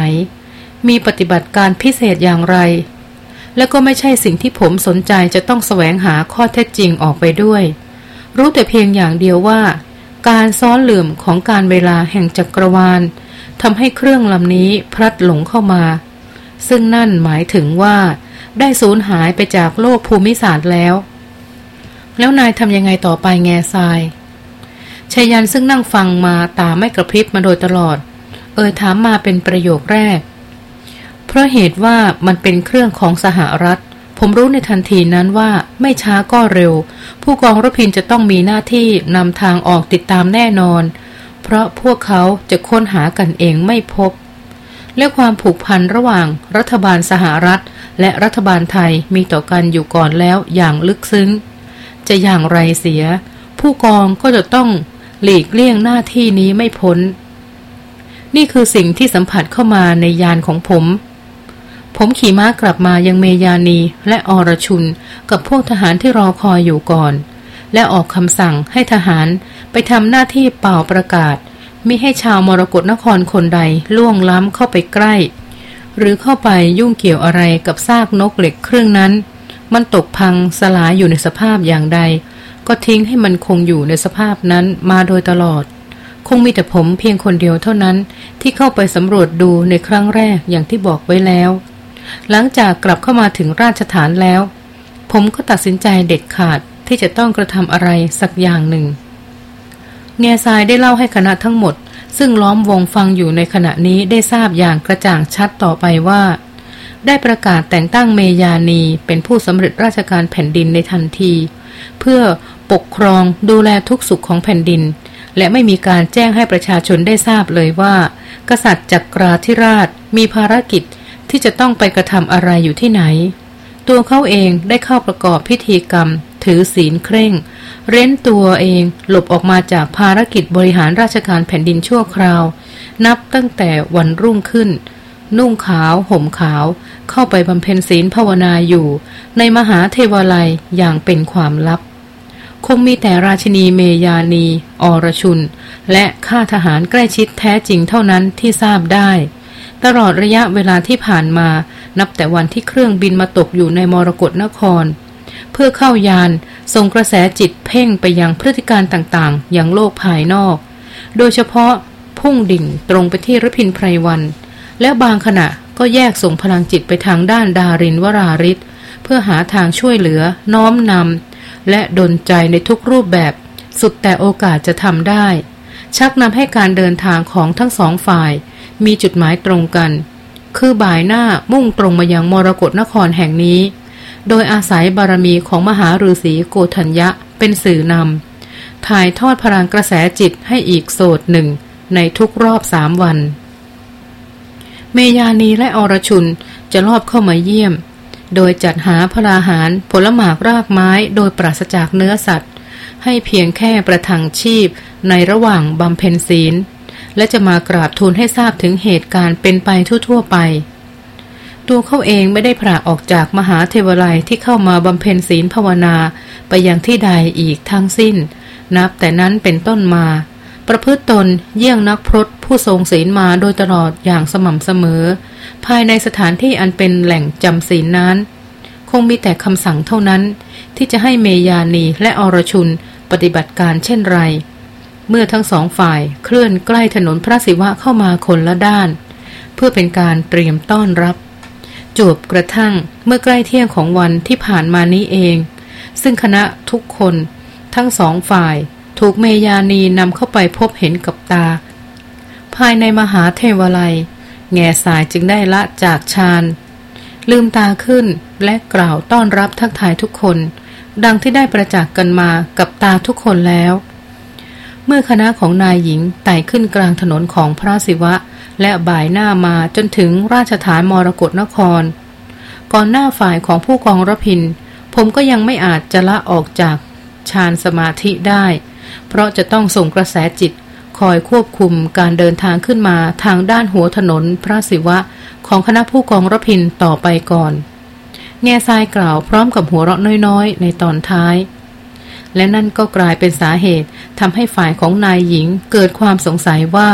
มีปฏิบัติการพิเศษอย่างไร และก็ไม่ใช่สิ่งที่ผมสนใจจะต้องแสวงหาข้อเท็จจริงออกไปด้วย รู้แต่เพียงอย่างเดียวว่า การซ้อนเหลื่อมของการเวลาแห่งจักรวาลทำให้เครื่องลำนี้พลัดหลงเข้ามา ซึ่งนั่นหมายถึงว่า ได้สูญหายไปจากโลกภูมิศาสตร์แล้ว แล้วนายทำยังไงต่อไปแง่ทรายชายันซึ่งนั่งฟังมาตาไม่กระพริบมาโดยตลอด เอ่ยถามมาเป็นประโยคแรก เพราะเหตุว่ามันเป็นเครื่องของสหรัฐ ผมรู้ในทันทีนั้นว่าไม่ช้าก็เร็ว ผู้กองรพินจะต้องมีหน้าที่นำทางออกติดตามแน่นอน เพราะพวกเขาจะค้นหากันเองไม่พบ และความผูกพันระหว่างรัฐบาลสหรัฐ และรัฐบาลไทยมีต่อกันอยู่ก่อนแล้วอย่างลึกซึ้ง จะอย่างไรเสีย ผู้กองก็จะต้องหลีกเลี่ยงหน้าที่นี้ไม่พ้น นี่คือสิ่งที่สัมผัสเข้ามาในยานของผม ผมขี่ม้ากลับมายังเมยานีและอรชุน กับพวกทหารที่รอคอยอยู่ก่อน และออกคำสั่งให้ทหารไปทำหน้าที่เป่าประกาศมิให้ชาวมรกรนครคนใดล่วงล้ำเข้าไปใกล้ หรือเข้าไปยุ่งเกี่ยวอะไรกับซากนกเหล็กเครื่องนั้น มันตกพังสลายอยู่ในสภาพอย่างใด ก็ทิ้งให้มันคงอยู่ในสภาพนั้นมาโดยตลอด คงมีแต่ผมเพียงคนเดียวเท่านั้นที่เข้าไปสำรวจดูในครั้งแรกอย่างที่บอกไว้แล้ว หลังจากกลับเข้ามาถึงราชฐานแล้ว ผมก็ตัดสินใจเด็ดขาดที่จะต้องกระทำอะไรสักอย่างหนึ่งเนียซายได้เล่าให้คณะทั้งหมด ซึ่งล้อมวงฟังอยู่ในขณะนี้ได้ทราบอย่างกระจ่างชัดต่อไปว่า ได้ประกาศแต่งตั้งเมยานีเป็นผู้สำเร็จราชการแผ่นดินในทันที เพื่อปกครองดูแลทุกสุขของแผ่นดิน และไม่มีการแจ้งให้ประชาชนได้ทราบเลยว่า กษัตริย์จักราธิราชมีภารกิจ ที่จะต้องไปกระทำอะไรอยู่ที่ไหน ตัวเขาเองได้เข้าประกอบพิธีกรรม ถือศีลเคร่ง เร้นตัวเองหลบออกมาจากภารกิจบริหารราชการแผ่นดินชั่วคราว นับตั้งแต่วันรุ่งขึ้น นุ่งขาวห่มขาว เข้าไปบำเพ็ญศีลภาวนาอยู่ ในมหาเทวาลัยอย่างเป็นความลับคงมีแต่ราชินีเมยานี อรชุน และข้าทหารใกล้ชิดแท้จริงเท่านั้นที่ทราบได้ ตลอดระยะเวลาที่ผ่านมา นับแต่วันที่เครื่องบินมาตกอยู่ในมรกรนคร เพื่อเข้ายานส่งกระแสจิตเพ่งไปยังพฤติการต่างๆ อย่างโลกภายนอก โดยเฉพาะพุ่งดิ่งตรงไปที่รพินไพรวัน และบางขณะก็แยกส่งพลังจิตไปทางด้านดารินวราริศเพื่อหาทางช่วยเหลือ น้อมนำและดนใจในทุกรูปแบบ สุดแต่โอกาสจะทำได้ ชักนำให้การเดินทางของทั้งสองฝ่าย มีจุดหมายตรงกัน คือบ่ายหน้ามุ่งตรงมายังมรกรนครแห่งนี้ โดยอาศัยบารมีของมหาฤาษีโกธัญญะเป็นสื่อนำถ่ายทอดพลังกระแสจิตให้อีกโสดหนึ่ง ในทุกรอบสามวัน เมยานีและอรชุนจะรอบเข้ามาเยี่ยม โดยจัดหาพลาหารผลหมากรากไม้โดยปราศจากเนื้อสัตว์ ให้เพียงแค่ประทังชีพในระหว่างบำเพ็ญศีล และจะมากราบทูลให้ทราบถึงเหตุการณ์เป็นไปทั่วๆไป ตัวเขาเองไม่ได้พระออกจากมหาเทวไลที่เข้ามาบำเพ็ญศีลภาวนาไปยังที่ใดอีกทั้งสิ้น นับแต่นั้นเป็นต้นมา ประพฤติตนเยี่ยงนักพรตผู้ทรงศีลมาโดยตลอดอย่างสม่ำเสมอ ภายในสถานที่อันเป็นแหล่งจำศีลนั้น คงมีแต่คำสั่งเท่านั้น ที่จะให้เมยานีและอรชุนปฏิบัติการเช่นไร เมื่อทั้งสองฝ่ายเคลื่อนใกล้ถนนพระศิวะเข้ามาคนละด้าน เพื่อเป็นการเตรียมต้อนรับจบกระทั่งเมื่อใกล้เที่ยงของวันที่ผ่านมานี้เอง ซึ่งคณะทุกคน ทั้งสองฝ่ายถูกเมยานีนำเข้าไปพบเห็นกับตา ภายในมหาเทวไลแง่สายจึงได้ละจากชานลืมตาขึ้นและกล่าวต้อนรับทักทายทุกคน ดังที่ได้ประจักษ์กันมากับตาทุกคนแล้ว เมื่อคณะของนายหญิงไต่ขึ้นกลางถนนของพระศิวะ และบ่ายหน้ามาจนถึงราชฐานมรกรนคร ก่อนหน้าฝ่ายของผู้กองรพิน ผมก็ยังไม่อาจจะละออกจากฌานสมาธิได้ เพราะจะต้องส่งกระแสจิต คอยควบคุมการเดินทางขึ้นมาทางด้านหัวถนนพระศิวะ ของคณะผู้กองรพินต่อไปก่อน แง่ทรายกล่าวพร้อมกับหัวเราะน้อยๆ ในตอนท้าย และนั่นก็กลายเป็นสาเหตุทำให้ฝ่ายของนายหญิงเกิดความสงสัยว่า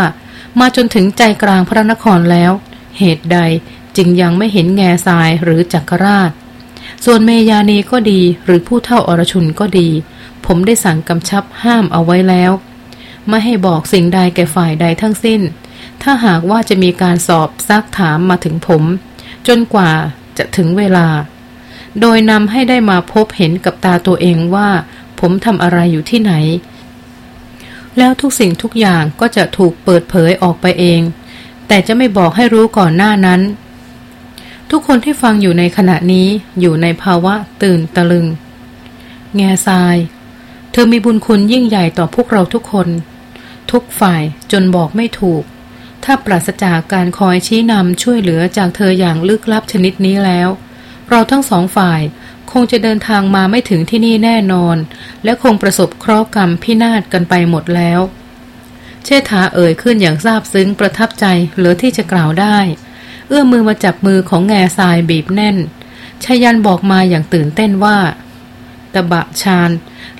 มาจนถึงใจกลางพระนครแล้ว เหตุใดจึงยังไม่เห็นแง่ทรายหรือจักรราช ส่วนเมยานีก็ดีหรือผู้เท่าอรชุนก็ดี ผมได้สั่งกำชับห้ามเอาไว้แล้ว ไม่ให้บอกสิ่งใดแก่ฝ่ายใดทั้งสิ้น ถ้าหากว่าจะมีการสอบซักถามมาถึงผม จนกว่าจะถึงเวลา โดยนำให้ได้มาพบเห็นกับตาตัวเองว่า ผมทำอะไรอยู่ที่ไหน แล้วทุกสิ่งทุกอย่างก็จะถูกเปิดเผยออกไปเอง แต่จะไม่บอกให้รู้ก่อนหน้านั้น ทุกคนที่ฟังอยู่ในขณะนี้อยู่ในภาวะตื่นตะลึง แง่ทราย เธอมีบุญคุณยิ่งใหญ่ต่อพวกเราทุกคน ทุกฝ่ายจนบอกไม่ถูก ถ้าปราศจากการคอยชี้นำช่วยเหลือจากเธออย่างลึกลับชนิดนี้แล้ว เราทั้งสองฝ่าย คงจะเดินทางมาไม่ถึงที่นี่แน่นอน และคงประสบเคราะห์กรรมพินาศกันไปหมดแล้ว เชษฐาเอ่ยขึ้นอย่างซาบซึ้งประทับใจเหลือที่จะกล่าวได้ เอื้อมมือมาจับมือของแง่ทรายบีบแน่นชายันบอกมาอย่างตื่นเต้นว่าตะบะชาญ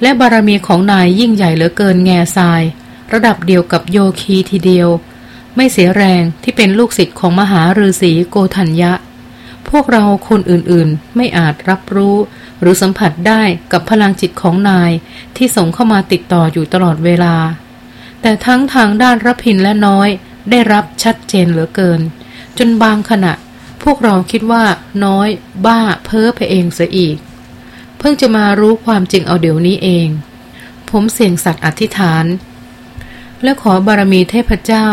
และบารมีของนายยิ่งใหญ่เหลือเกินแง่ทราย ระดับเดียวกับโยคีทีเดียว ไม่เสียแรงที่เป็นลูกศิษย์ของมหาฤาษีโกธัญญะ พวกเราคนอื่นๆ ไม่อาจรับรู้ หรือสัมผัสได้กับพลังจิตของนายที่ส่งเข้ามาติดต่ออยู่ตลอดเวลา แต่ทั้งทางด้านรับพินและน้อย ได้รับชัดเจนเหลือเกิน จนบางขณะ พวกเราคิดว่าน้อย บ้า เพ้อไปเองเสียอีก เพิ่งจะมารู้ความจริงเอาเดี๋ยวนี้เอง ผมเสี่ยงสัตว์อธิษฐาน และขอบารมีเทพเจ้า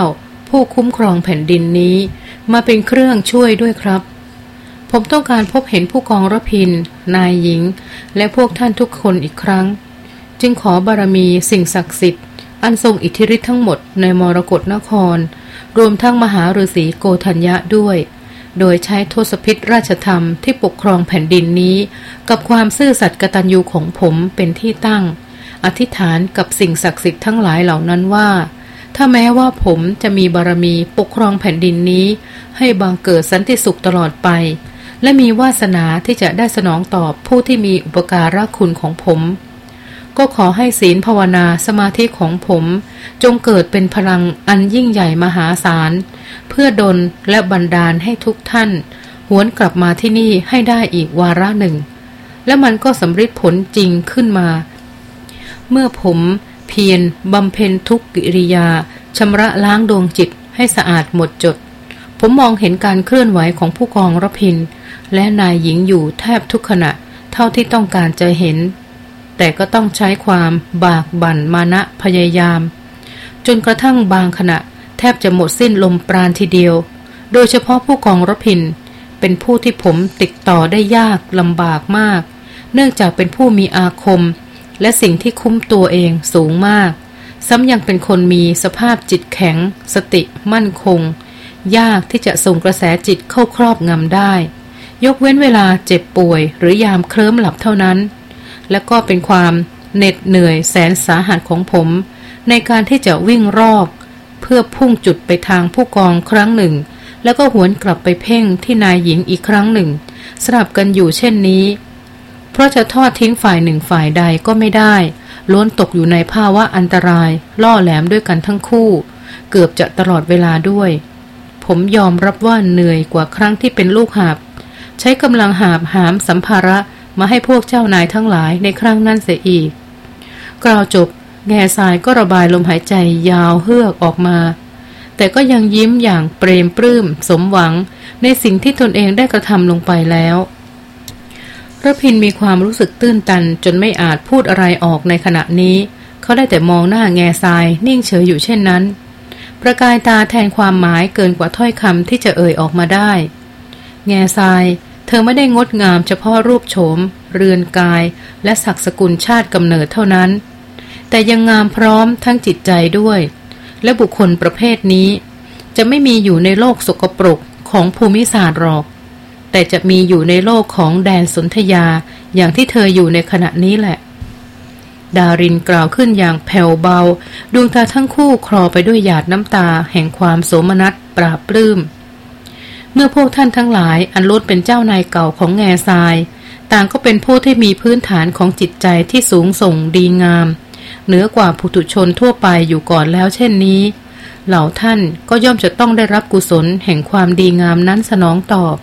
ผู้คุ้มครองแผ่นดินนี้ มาเป็นเครื่องช่วยด้วยครับ ผมต้องการพบเห็นผู้กองรพิน นายหญิง และพวกท่านทุกคนอีกครั้ง จึงขอบารมีสิ่งศักดิ์สิทธิ์ อันทรงอิทธิฤทธิ์ทั้งหมดในมรกรนคร รวมทั้งมหาฤาษีโกธัญญะด้วย โดยใช้โทศพิษราชธรรมที่ปกครองแผ่นดินนี้ กับความซื่อสัตย์กตัญญูของผมเป็นที่ตั้ง อธิษฐานกับสิ่งศักดิ์สิทธิ์ทั้งหลายเหล่านั้นว่าถ้าแม้ว่าผมจะมีบารมีปกครองแผ่นดินนี้ ให้บังเกิดสันติสุขตลอดไป และมีวาสนาที่จะได้สนองตอบผู้ที่มีอุปการะคุณของผม ก็ขอให้ศีลภาวนาสมาธิของผม จงเกิดเป็นพลังอันยิ่งใหญ่มหาศาล เพื่อดลและบันดาลให้ทุกท่าน หวนกลับมาที่นี่ให้ได้อีกวาระหนึ่ง และมันก็สำเร็จผลจริงขึ้นมา เมื่อผมเพียรบำเพ็ญทุกกิริยาชำระล้างดวงจิตให้สะอาดหมดจด ผมมองเห็นการเคลื่อนไหวของผู้กองรพิน และนายหญิงอยู่แทบทุกขณะ เท่าที่ต้องการจะเห็น แต่ก็ต้องใช้ความบากบั่นมานะพยายาม จนกระทั่งบางขณะ แทบจะหมดสิ้นลมปราณทีเดียว โดยเฉพาะผู้กองรพิน เป็นผู้ที่ผมติดต่อได้ยากลำบากมาก เนื่องจากเป็นผู้มีอาคม และสิ่งที่คุ้มตัวเองสูงมาก ซ้ำยังเป็นคนมีสภาพจิตแข็ง สติมั่นคง ยากที่จะส่งกระแสจิตเข้าครอบงำได้ ยกเว้นเวลาเจ็บป่วย หรือยามเคลิ้มหลับเท่านั้น และก็เป็นความเหน็ดเหนื่อยแสนสาหัสของผม ในการที่จะวิ่งรอก เพื่อพุ่งจุดไปทางผู้กองครั้งหนึ่ง แล้วก็หวนกลับไปเพ่งที่นายหญิงอีกครั้งหนึ่ง สลับกันอยู่เช่นนี้ เพราะจะทอดทิ้งฝ่ายหนึ่งฝ่ายใดก็ไม่ได้ ล้วนตกอยู่ในภาวะอันตราย ล่อแหลมด้วยกันทั้งคู่ เกือบจะตลอดเวลาด้วย ผมยอมรับว่าเหนื่อยกว่าครั้งที่เป็นลูกหาบ ใช้กำลังหาบหามสัมภาระมาให้พวกเจ้านายทั้งหลายในครั้งนั้นเสียอีก กล่าวจบ แง่ทรายก็ระบายลมหายใจยาวเฮือกออกมา แต่ก็ยังยิ้มอย่างเปรมปลื้มสมหวังในสิ่งที่ตนเองได้กระทำลงไปแล้วระพินมีความรู้สึกตื้นตันจนไม่อาจพูดอะไรออกในขณะนี้ เขาได้แต่มองหน้าแง่ทรายนิ่งเฉยอยู่เช่นนั้น ประกายตาแทนความหมายเกินกว่าถ้อยคำที่จะเอ่ยออกมาได้ แง่ทราย เธอไม่ได้งดงามเฉพาะรูปโฉม เรือนกาย และศักดิ์สกุลชาติกำเนิดเท่านั้น แต่ยังงามพร้อมทั้งจิตใจด้วย และบุคคลประเภทนี้ จะไม่มีอยู่ในโลกสกปรกของภูมิศาสตร์หรอก แต่จะมีอยู่ในโลกของแดนสนธยาอย่างที่เธออยู่ในขณะนี้แหละ ดารินกล่าวขึ้นอย่างแผ่วเบา ดวงตาทั้งคู่คลอไปด้วยหยาดน้ำตาแห่งความโสมนัสปราบปลื้ม เมื่อพวกท่านทั้งหลายอันลดเป็นเจ้านายเก่าของแง่ทราย ต่างก็เป็นผู้ที่มีพื้นฐานของจิตใจที่สูงส่งดีงาม เหนือกว่าผู้ถุชนทั่วไปอยู่ก่อนแล้วเช่นนี้ เหล่าท่านก็ย่อมจะต้องได้รับกุศลแห่งความดีงามนั้นสนองตอบ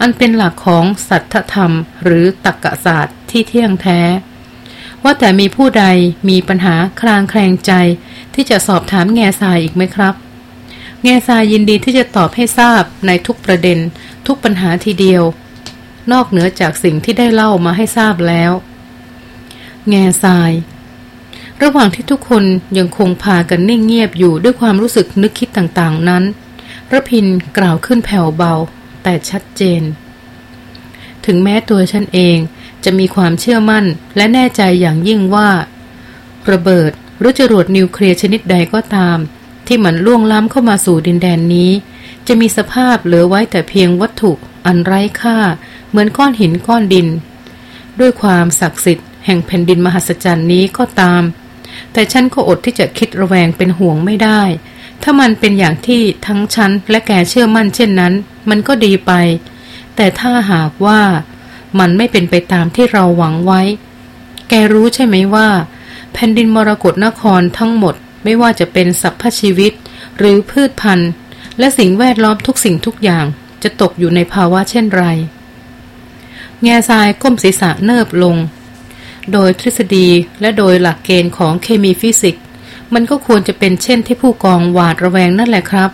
อันเป็นหลักของสัตธธรรมหรือตักกศาสตร์ที่เที่ยงแท้ ว่าแต่มีผู้ใดมีปัญหาคลางแคลงใจ ที่จะสอบถามแง่ทรายอีกไหมครับ แง่ทรายยินดีที่จะตอบให้ทราบในทุกประเด็น ทุกปัญหาทีเดียว นอกเหนือจากสิ่งที่ได้เล่ามาให้ทราบแล้ว แง่ทราย ระหว่างที่ทุกคนยังคงพากันนิ่งเงียบอยู่ด้วยความรู้สึกนึกคิดต่างๆนั้นระพินกล่าวขึ้นแผ่วเบา แต่ชัดเจน ถึงแม้ตัวฉันเอง จะมีความเชื่อมั่นและแน่ใจอย่างยิ่งว่า ระเบิดหรือจรวดนิวเคลียร์ชนิดใดก็ตาม ที่มันล่วงล้ำเข้ามาสู่ดินแดนนี้ จะมีสภาพเหลือไว้แต่เพียงวัตถุอันไร้ค่า เหมือนก้อนหินก้อนดิน ด้วยความศักดิ์สิทธิ์แห่งแผ่นดินมหัศจรรย์นี้ก็ตาม แต่ฉันก็อดที่จะคิดระแวงเป็นห่วงไม่ได้ ถ้ามันเป็นอย่างที่ทั้งฉันและแกเชื่อมั่นเช่นนั้น มันก็ดีไป แต่ถ้าหากว่า มันไม่เป็นไปตามที่เราหวังไว้ แกรู้ใช่ไหมว่า แผ่นดินมรกตนครทั้งหมดไม่ว่าจะเป็นสรรพชีวิต หรือพืชพันธุ์ และสิ่งแวดล้อมทุกสิ่งทุกอย่างจะตกอยู่ในภาวะเช่นไร แง่ทรายก้มศีรษะเนิบลง โดยทฤษฎีและโดยหลักเกณฑ์ของเคมีฟิสิกส์มันก็ควรจะเป็นเช่นที่ผู้กองหวาดระแวงนั่นแหละครับ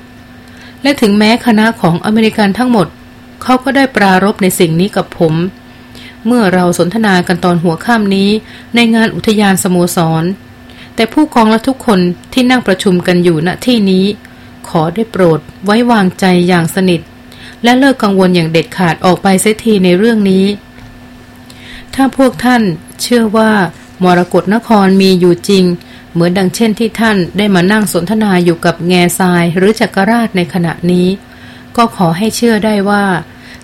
และถึงแม้คณะของอเมริกันทั้งหมด เขาก็ได้ปรารบในสิ่งนี้กับผม เมื่อเราสนทนากันตอนหัวข้ามนี้ ในงานอุทยานสโมสร แต่ผู้กองและทุกคนที่นั่งประชุมกันอยู่ณที่นี้ ขอได้โปรดไว้วางใจอย่างสนิท และเลิกกังวลอย่างเด็ดขาดออกไปเสียทีในเรื่องนี้ ถ้าพวกท่านเชื่อว่ามรกรนครมีอยู่จริง เหมือนดังเช่นที่ท่านได้มานั่งสนทนาอยู่กับแง่ทรายหรือจักรราชในขณะนี้ ก็ขอให้เชื่อได้ว่า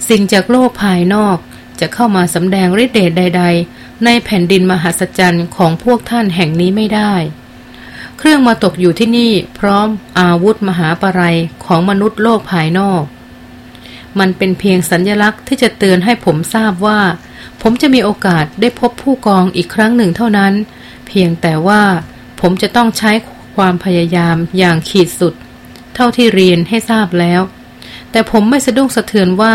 สิ่งจากโลกภายนอก จะเข้ามาสำแดงฤทธิเดชใด ๆ ในแผ่นดินมหัศจรรย์ของพวกท่านแห่งนี้ไม่ได้ เครื่องมาตกอยู่ที่นี่พร้อมอาวุธมหาปรัยของมนุษย์โลกภายนอก มันเป็นเพียงสัญญลักษณ์ที่จะเตือนให้ผมทราบว่า ผมจะมีโอกาสได้พบผู้กองอีกครั้งหนึ่งเท่านั้น เพียงแต่ว่าผมจะต้องใช้ความพยายามอย่างขีดสุด เท่าที่เรียนให้ทราบแล้ว แต่ผมไม่สะดุ้งสะเทือนว่า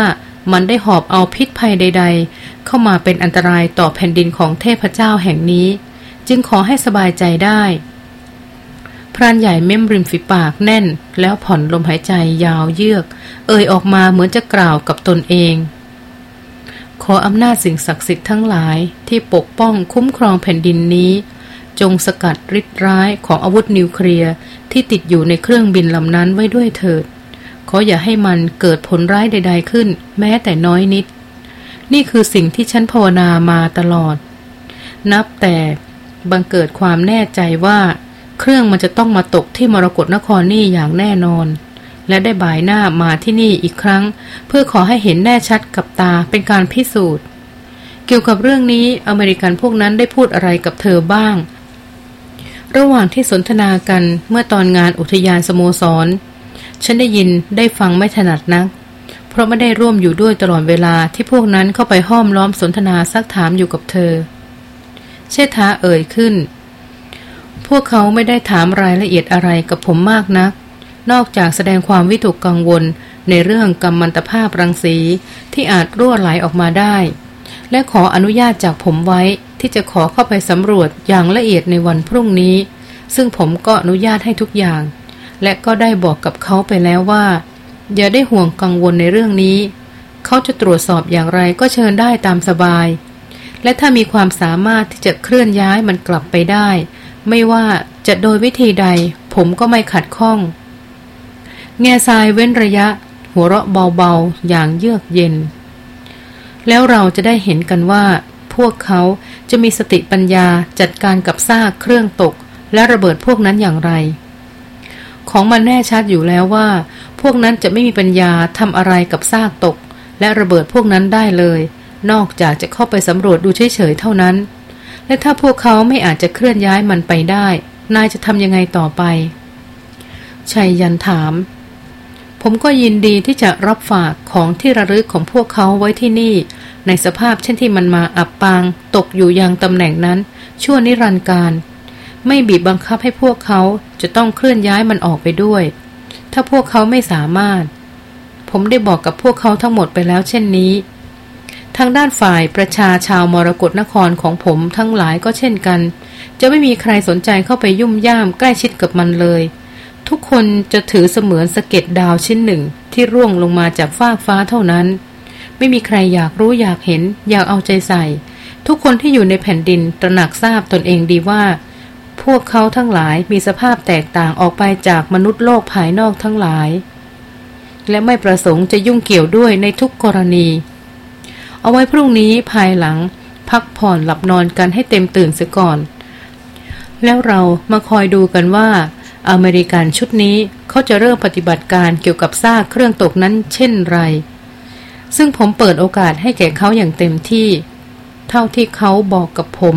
มันได้หอบเอาพิษภัยใด ๆ เข้ามาเป็นอันตรายต่อแผ่นดินของเทพเจ้าแห่งนี้ จึงขอให้สบายใจได้ พรานใหญ่เม้มริมฝีปากแน่น แล้วผ่อนลมหายใจยาวเยือก เอ่ยออกมาเหมือนจะกล่าวกับตนเอง ขออำนาจสิ่งศักดิ์สิทธิ์ทั้งหลายที่ปกป้องคุ้มครองแผ่นดินนี้ จงสกัดริดร้ายของอาวุธนิวเคลียร์ที่ติดอยู่ในเครื่องบินลำนั้นไว้ด้วยเถิด ขออย่าให้มันเกิดผลร้ายใด ๆขึ้น แม้แต่น้อยนิด นี่คือสิ่งที่ฉันภาวนามาตลอด นับแต่บังเกิดความแน่ใจว่า เครื่องมันจะต้องมาตกที่มรกรนครนี่อย่างแน่นอน และได้บ่ายหน้ามาที่นี่อีกครั้ง เพื่อขอให้เห็นแน่ชัดกับตาเป็นการพิสูจน์ เกี่ยวกับเรื่องนี้อเมริกันพวกนั้นได้พูดอะไรกับเธอบ้างระหว่างที่สนทนากันเมื่อตอนงานอุทยานสโมสร ฉันได้ยินได้ฟังไม่ถนัดนัก เพราะไม่ได้ร่วมอยู่ด้วยตลอดเวลาที่พวกนั้นเข้าไปห้อมล้อมสนทนาซักถามอยู่กับเธอ เชษฐาเอ่ยขึ้น พวกเขาไม่ได้ถามรายละเอียดอะไรกับผมมากนัก นอกจากแสดงความวิตกกังวลในเรื่องกรรมันตภาพรังสีที่อาจรั่วไหลออกมาได้ และขออนุญาตจากผมไว้ที่จะขอเข้าไปสำรวจอย่างละเอียดในวันพรุ่งนี้ ซึ่งผมก็อนุญาตให้ทุกอย่าง และก็ได้บอกกับเขาไปแล้วว่า อย่าได้ห่วงกังวลในเรื่องนี้ เขาจะตรวจสอบอย่างไรก็เชิญได้ตามสบาย และถ้ามีความสามารถที่จะเคลื่อนย้ายมันกลับไปได้ ไม่ว่าจะโดยวิธีใด ผมก็ไม่ขัดข้อง แง่ทรายเว้นระยะ หัวเราะเบาๆ อย่างเยือกเย็น แล้วเราจะได้เห็นกันว่า พวกเขาจะมีสติปัญญาจัดการกับซากเครื่องตก และระเบิดพวกนั้นอย่างไร ของมันแน่ชัดอยู่แล้วว่า พวกนั้นจะไม่มีปัญญาทำอะไรกับซากตก และระเบิดพวกนั้นได้เลย นอกจากจะเข้าไปสำรวจดูเฉยๆเท่านั้น และถ้าพวกเขาไม่อาจจะเคลื่อนย้ายมันไปได้ นายจะทำยังไงต่อไปชัยยันถาม ผมก็ยินดีที่จะรับฝากของที่ระลึกของพวกเขาไว้ที่นี่ ในสภาพเช่นที่มันมาอับปาง ตกอยู่ยังตำแหน่งนั้น ชั่วนิรันดร์การ ไม่บีบบังคับให้พวกเขาจะต้องเคลื่อนย้ายมันออกไปด้วย ถ้าพวกเขาไม่สามารถ ผมได้บอกกับพวกเขาทั้งหมดไปแล้วเช่นนี้ ทางด้านฝ่ายประชาชาวมรกรนครของผมทั้งหลายก็เช่นกัน จะไม่มีใครสนใจเข้าไปยุ่มย่ามใกล้ชิดกับมันเลย ทุกคนจะถือเสมือนสะเก็ดดาวชิ้นหนึ่งที่ร่วงลงมาจากฟากฟ้าเท่านั้น ไม่มีใครอยากรู้อยากเห็น อยากเอาใจใส่ ทุกคนที่อยู่ในแผ่นดินตระหนักทราบตนเองดีว่า วกเขาทั้งหลายมีสภาพแตกต่างออกไปจากมนุษย์โลกภายนอกทั้งหลาย และไม่ประสงค์จะยุ่งเกี่ยวด้วยในทุกกรณี เอาไว้พรุ่งนี้ภายหลัง พักผ่อนหลับนอนกันให้เต็มตื่นเสียก่อน แล้วเรามาคอยดูกันว่า อเมริกันชุดนี้เขาจะเริ่มปฏิบัติการเกี่ยวกับซากเครื่องตกนั้นเช่นไร ซึ่งผมเปิดโอกาสให้แก่เขาอย่างเต็มที่ เท่าที่เขาบอกกับผม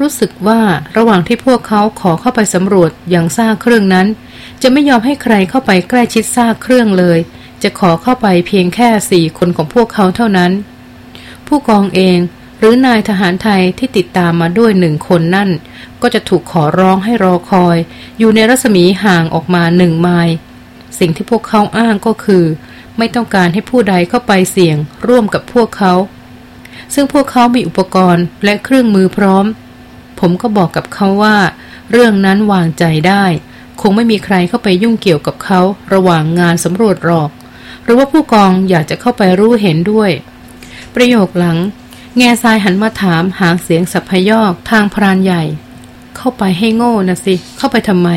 รู้สึกว่าระหว่างที่พวกเขาขอเข้าไปสำรวจอย่างซากเครื่องนั้น จะไม่ยอมให้ใครเข้าไปใกล้ชิดซากเครื่องเลย จะขอเข้าไปเพียงแค่สี่คนของพวกเขาเท่านั้น ผู้กองเองหรือนายทหารไทยที่ติดตามมาด้วยหนึ่งคนนั่น ก็จะถูกขอร้องให้รอคอย อยู่ในรัศมีห่างออกมาหนึ่งไมล์สิ่งที่พวกเขาอ้างก็คือ ไม่ต้องการให้ผู้ใดเข้าไปเสี่ยงร่วมกับพวกเขา ซึ่งพวกเขามีอุปกรณ์และเครื่องมือพร้อม ผมก็บอกกับเขาว่า เรื่องนั้นวางใจได้ คงไม่มีใครเข้าไปยุ่งเกี่ยวกับเขาระหว่างงานสำรวจหรอก หรือว่าผู้กองอยากจะเข้าไปรู้เห็นด้วย ประโยคหลัง แง่ทรายหันมาถามหางเสียงสัพพยอกทางพรานใหญ่ เข้าไปให้โง่นะสิ เข้าไปทำไม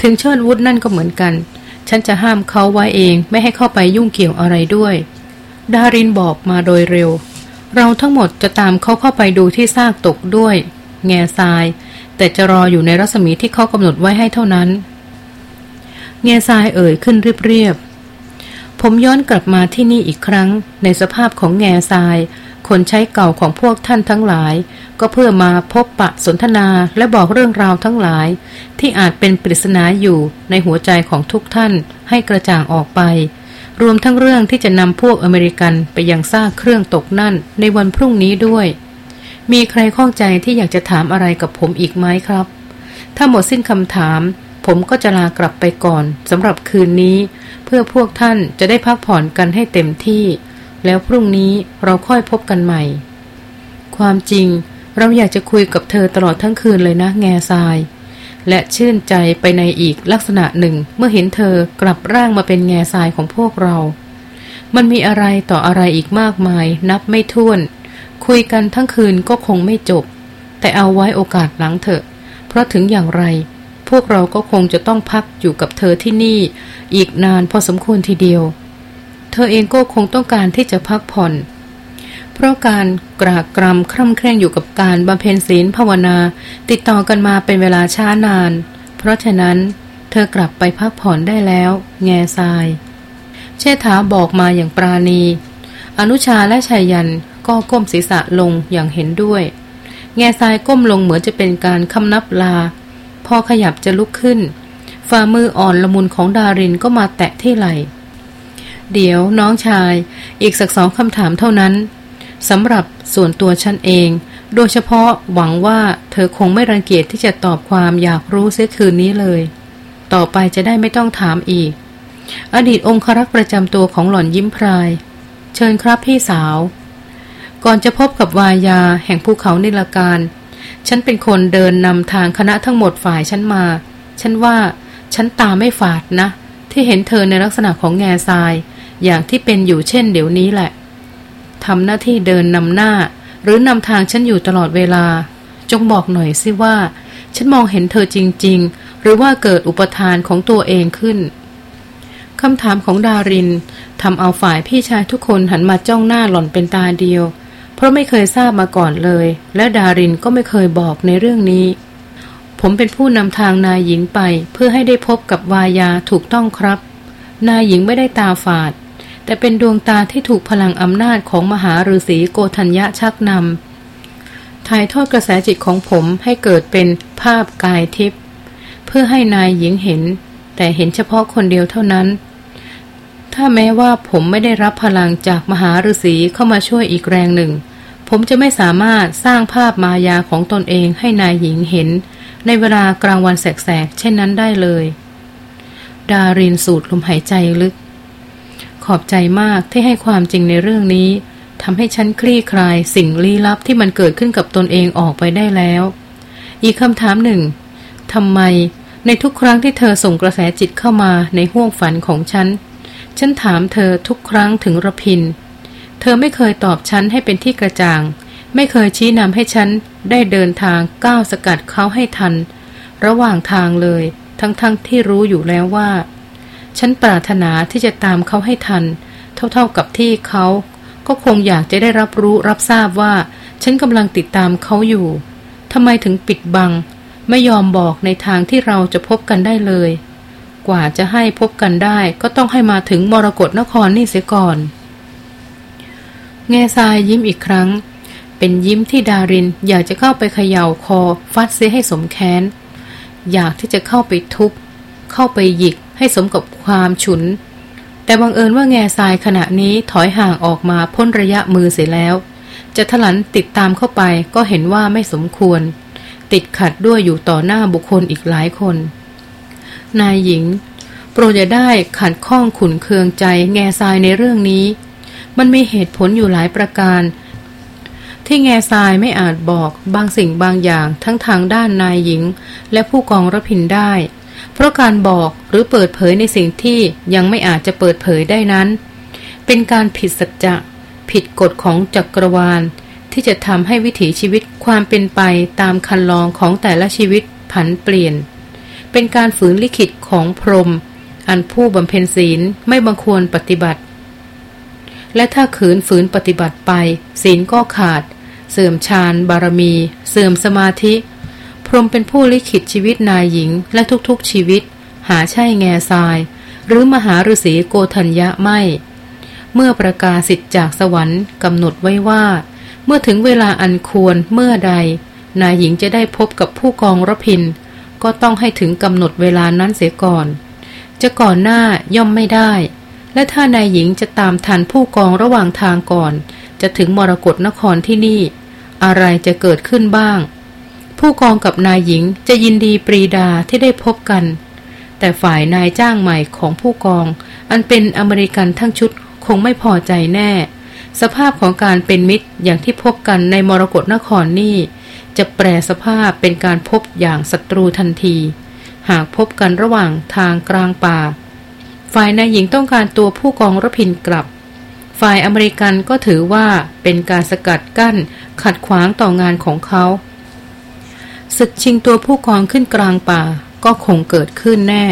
ถึงเชิดวุฒนั่นก็เหมือนกัน ฉันจะห้ามเขาไว้เองไม่ให้เข้าไปยุ่งเกี่ยวอะไรด้วยดารินบอกมาโดยเร็ว เราทั้งหมดจะตามเขาเข้าไปดูที่ซากตกด้วย แง่ทราย แต่จะรออยู่ในรัศมีที่เขากำหนดไว้ให้เท่านั้น แง่ทรายเอ่ยขึ้นเรียบๆผมย้อนกลับมาที่นี่อีกครั้ง ในสภาพของแง่ทราย คนใช้เก่าของพวกท่านทั้งหลาย ก็เพื่อมาพบปะสนทนาและบอกเรื่องราวทั้งหลาย ที่อาจเป็นปริศนาอยู่ในหัวใจของทุกท่านให้กระจ่างออกไปรวมทั้งเรื่องที่จะนำพวกอเมริกันไปยังซากเครื่องตกนั่นในวันพรุ่งนี้ด้วย มีใครข้องใจที่อยากจะถามอะไรกับผมอีกไหมครับ ถ้าหมดสิ้นคำถาม ผมก็จะลากลับไปก่อนสำหรับคืนนี้ เพื่อพวกท่านจะได้พักผ่อนกันให้เต็มที่ แล้วพรุ่งนี้เราค่อยพบกันใหม่ ความจริงเราอยากจะคุยกับเธอตลอดทั้งคืนเลยนะแง่ทราย และชื่นใจไปในอีกลักษณะหนึ่งเมื่อเห็นเธอกลับร่างมาเป็นแง่ทรายของพวกเรา มันมีอะไรต่ออะไรอีกมากมาย นับไม่ถ้วน คุยกันทั้งคืนก็คงไม่จบ แต่เอาไว้โอกาสหลังเถอะ เพราะถึงอย่างไร พวกเราก็คงจะต้องพักอยู่กับเธอที่นี่ อีกนานพอสมควรทีเดียว เธอเองก็คงต้องการที่จะพักผ่อน เพราะการกรากกรำคร่ำเคร่งอยู่กับการบำเพ็ญศีลภาวนา ติดต่อกันมาเป็นเวลาช้านาน เพราะฉะนั้น เธอกลับไปพักผ่อนได้แล้ว แง่ทราย เชษฐาบอกมาอย่างปราณี อนุชาและชายยันก็ก้มศีรษะลงอย่างเห็นด้วย แง่ทรายก้มลงเหมือนจะเป็นการคำนับลา พอขยับจะลุกขึ้น ฝ่ามืออ่อนละมุนของดารินก็มาแตะที่ไหลเดี๋ยวน้องชายอีกสักสองคำถามเท่านั้นสำหรับส่วนตัวฉันเอง โดยเฉพาะหวังว่าเธอคงไม่รังเกียจที่จะตอบความอยากรู้เสียคืนนี้เลย ต่อไปจะได้ไม่ต้องถามอีก อดีตองครักษ์ประจำตัวของหล่อนยิ้มพราย เชิญครับพี่สาว ก่อนจะพบกับวายาแห่งภูเขานิลการ ฉันเป็นคนเดินนำทางคณะทั้งหมดฝ่ายฉันมา ฉันว่าฉันตาไม่ฝาดนะ ที่เห็นเธอในลักษณะของแง่ทราย อย่างที่เป็นอยู่เช่นเดี๋ยวนี้แหละทำหน้าที่เดินนำหน้า หรือนำทางฉันอยู่ตลอดเวลา จงบอกหน่อยสิว่า ฉันมองเห็นเธอจริง ๆ หรือว่าเกิดอุปทานของตัวเองขึ้น คำถามของดารินทำเอาฝ่ายพี่ชายทุกคนหันมาจ้องหน้าหล่อนเป็นตาเดียว เพราะไม่เคยทราบมาก่อนเลย และดารินก็ไม่เคยบอกในเรื่องนี้ ผมเป็นผู้นำทางนายหญิงไป เพื่อให้ได้พบกับวายาถูกต้องครับ นายหญิงไม่ได้ตาฝาด แต่เป็นดวงตาที่ถูกพลังอำนาจของมหาฤาษีโกธัญญะชักนำถ่ายทอดกระแสจิตของผมให้เกิดเป็นภาพกายทิพย์เพื่อให้นายหญิงเห็น แต่เห็นเฉพาะคนเดียวเท่านั้น ถ้าแม้ว่าผมไม่ได้รับพลังจากมหาฤาษีเข้ามาช่วยอีกแรงหนึ่ง ผมจะไม่สามารถสร้างภาพมายาของตนเองให้นายหญิงเห็น ในเวลากลางวันแสกๆเช่นนั้นได้เลย ดารินสูดลมหายใจลึก ขอบใจมากที่ให้ความจริงในเรื่องนี้ทำให้ฉันคลี่คลายสิ่งลี้ลับที่มันเกิดขึ้นกับตนเองออกไปได้แล้ว อีกคำถามหนึ่งทำไมในทุกครั้งที่เธอส่งกระแสจิตเข้ามาในห้วงฝันของฉัน ฉันถามเธอทุกครั้งถึงระพิน เธอไม่เคยตอบฉันให้เป็นที่กระจ่าง ไม่เคยชี้นำให้ฉันได้เดินทางก้าวสกัดเขาให้ทัน ระหว่างทางเลย ทั้งๆทที่รู้อยู่แล้วว่า ฉันปรารถนาที่จะตามเขาให้ทัน เท่าๆกับที่เขาก็คงอยากจะได้รับรู้รับทราบว่า ฉันกำลังติดตามเขาอยู่ทำไมถึงปิดบัง ไม่ยอมบอกในทางที่เราจะพบกันได้เลย กว่าจะให้พบกันได้ ก็ต้องให้มาถึงมรกรนครนี่เสียก่อนแง่ทรายยิ้มอีกครั้ง เป็นยิ้มที่ดารินอยากจะเข้าไปเขย่าคอฟัดเสียให้สมแค้น อยากที่จะเข้าไปทุบ เข้าไปหยิกให้สมกับความฉุน แต่บังเอิญว่าแง่ทรายขณะนี้ถอยห่างออกมาพ้นระยะมือเสียแล้ว จะถลันติดตามเข้าไปก็เห็นว่าไม่สมควร ติดขัดด้วยอยู่ต่อหน้าบุคคลอีกหลายคน นายหญิง โปรดอย่าได้ขัดข้องขุนเคืองใจแง่ทรายในเรื่องนี้ มันมีเหตุผลอยู่หลายประการ ที่แง่ทรายไม่อาจบอกบางสิ่งบางอย่างทั้งทางด้านนายหญิง และผู้กองรพินได้ เพราะการบอกหรือเปิดเผยในสิ่งที่ยังไม่อาจจะเปิดเผยได้นั้น เป็นการผิดสัจจะผิดกฎของจักรวาลที่จะทำให้วิถีชีวิตความเป็นไปตามคันลองของแต่ละชีวิตผันเปลี่ยน เป็นการฝืนลิขิตของพรหมอันผู้บำเพ็ญศีลไม่บังควรปฏิบัติ และถ้าขืนฝืนปฏิบัติไป ศีลก็ขาด เสื่อมฌานบารมี เสื่อมสมาธิ พรหมเป็นผู้ลิขิตชีวิตนายหญิงและทุกๆชีวิต หาใช่แง่ทราย หรือมหาฤาษีโกธัญญะไม่ เมื่อประกาศสิทธิ์จากสวรรค์กำหนดไว้ว่า เมื่อถึงเวลาอันควรเมื่อใดนายหญิงจะได้พบกับผู้กองรพิน ก็ต้องให้ถึงกำหนดเวลานั้นเสียก่อน จะก่อนหน้าย่อมไม่ได้ และถ้านายหญิงจะตามทันผู้กองระหว่างทางก่อน จะถึงมรกรนครที่นี่ อะไรจะเกิดขึ้นบ้าง ผู้กองกับนายหญิงจะยินดีปรีดาที่ได้พบกัน แต่ฝ่ายนายจ้างใหม่ของผู้กอง อันเป็นอเมริกันทั้งชุดคงไม่พอใจแน่ สภาพของการเป็นมิตรอย่างที่พบกันในมรกรนครนี่ จะแปลสภาพเป็นการพบอย่างศัตรูทันที หากพบกันระหว่างทางกลางป่า ฝ่ายนายหญิงต้องการตัวผู้กองรพินกลับ ฝ่ายอเมริกันก็ถือว่าเป็นการสกัดกั้นขัดขวางต่องานของเขาศึกชิงตัวผู้กองขึ้นกลางป่าก็คงเกิดขึ้นแน่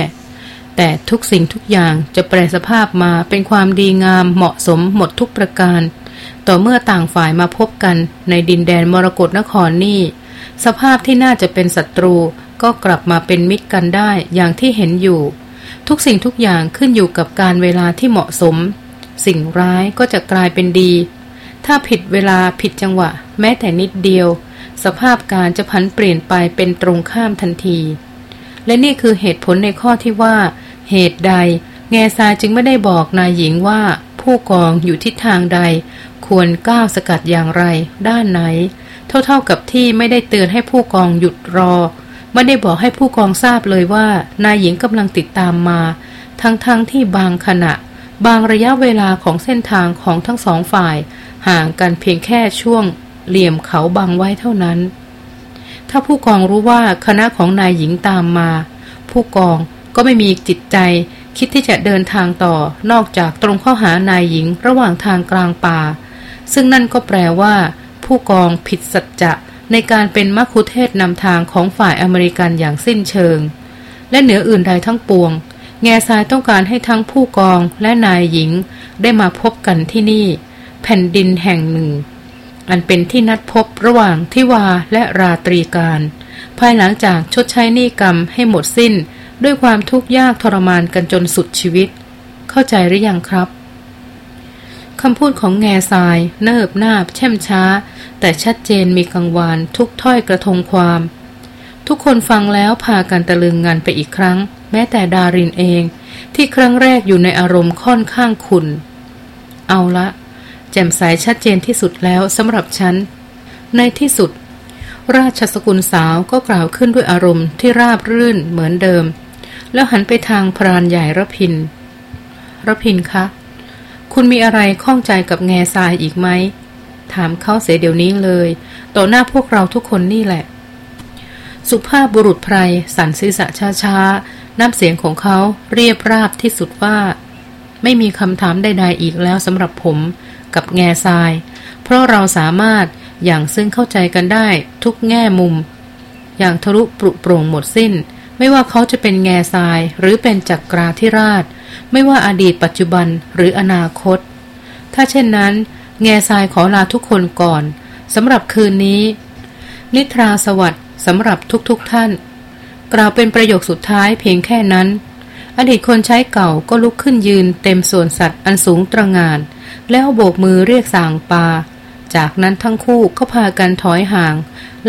แต่ทุกสิ่งทุกอย่างจะแปลสภาพมาเป็นความดีงามเหมาะสมหมดทุกประการ ต่อเมื่อต่างฝ่ายมาพบกันในดินแดนมรกรนครนี่ สภาพที่น่าจะเป็นศัตรูก็กลับมาเป็นมิตรกันได้อย่างที่เห็นอยู่ ทุกสิ่งทุกอย่างขึ้นอยู่กับการเวลาที่เหมาะสม สิ่งร้ายก็จะกลายเป็นดี ถ้าผิดเวลาผิดจังหวะ แม้แต่นิดเดียว สภาพการจะพันเปลี่ยนไปเป็นตรงข้ามทันที และนี่คือเหตุผลในข้อที่ว่า เหตุใด แง่ทราจึงไม่ได้บอกนายหญิงว่าผู้กองอยู่ทิศทางใด ควรก้าวสกัดอย่างไร ด้านไหน เท่าๆกับที่ไม่ได้เตือนให้ผู้กองหยุดรอ ไม่ได้บอกให้ผู้กองทราบเลยว่า นายหญิงกำลังติดตามมา ทั้งๆทที่บางขณะ บางระยะเวลาของเส้นทางของทั้งสองฝ่าย ห่างกันเพียงแค่ช่วง เหลี่ยมเขาบางไว้เท่านั้น ถ้าผู้กองรู้ว่าคณะของนายหญิงตามมา ผู้กองก็ไม่มีจิตใจคิดที่จะเดินทางต่อนอกจากตรงเข้าหานายหญิงระหว่างทางกลางป่า ซึ่งนั่นก็แปลว่า ผู้กองผิดสัจจะในการเป็นมัคคุเทศนำทางของฝ่ายอเมริกันอย่างสิ้นเชิง และเหนืออื่นใดทั้งปวง แง่ทรายต้องการให้ทั้งผู้กองและนายหญิงได้มาพบกันที่นี่ แผ่นดินแห่งหนึ่ง อันเป็นที่นัดพบระหว่างทิวาและราตรีการ ภายหลังจากชดใช้หนี้กรรมให้หมดสิ้น ด้วยความทุกข์ยากทรมานกันจนสุดชีวิต เข้าใจหรือยังครับ คำพูดของแง่ทราย เนิบนาบแช่มช้า แต่ชัดเจนมีกังวานทุกถ้อยกระทงความ ทุกคนฟังแล้วพากันตะลึงงานไปอีกครั้ง แม้แต่ดารินเอง ที่ครั้งแรกอยู่ในอารมณ์ค่อนข้างขุนเอาละ แจ่มใสชัดเจนที่สุดแล้วสำหรับฉัน ในที่สุด ราชสกุลสาวก็กล่าวขึ้นด้วยอารมณ์ที่ราบรื่นเหมือนเดิม แล้วหันไปทางพรานใหญ่ระพินระพินคะ คุณมีอะไรข้องใจกับแง่ทรายอีกไหม ถามเขาเสียเดี๋ยวนี้เลย ต่อหน้าพวกเราทุกคนนี่แหละ สุภาพบุรุษไพรสันศีรษะช้าๆ น้ำเสียงของเขาเรียบราบที่สุดว่า ไม่มีคำถามใดๆอีกแล้วสำหรับผมกับแง่ทราย เพราะเราสามารถอย่างซึ่งเข้าใจกันได้ทุกแง่มุม อย่างทะลุปรุโปร่งหมดสิ้น ไม่ว่าเขาจะเป็นแง่ทรายหรือเป็นจักกราธิราช ไม่ว่าอดีตปัจจุบันหรืออนาคต ถ้าเช่นนั้น แง่ทรายขอลาทุกคนก่อนสำหรับคืนนี้ นิทราสวัสดิ์สำหรับทุกๆทท่าน กล่าวเป็นประโยคสุดท้ายเพียงแค่นั้น อดีตคนใช้เก่าก็ลุกขึ้นยืนเต็มส่วนสัตว์อันสูงตระงาน แล้วโบกมือเรียกสางปา จากนั้นทั้งคู่ก็พากันถอยห่าง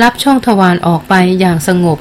รับช่องทวารออกไปอย่างสงบ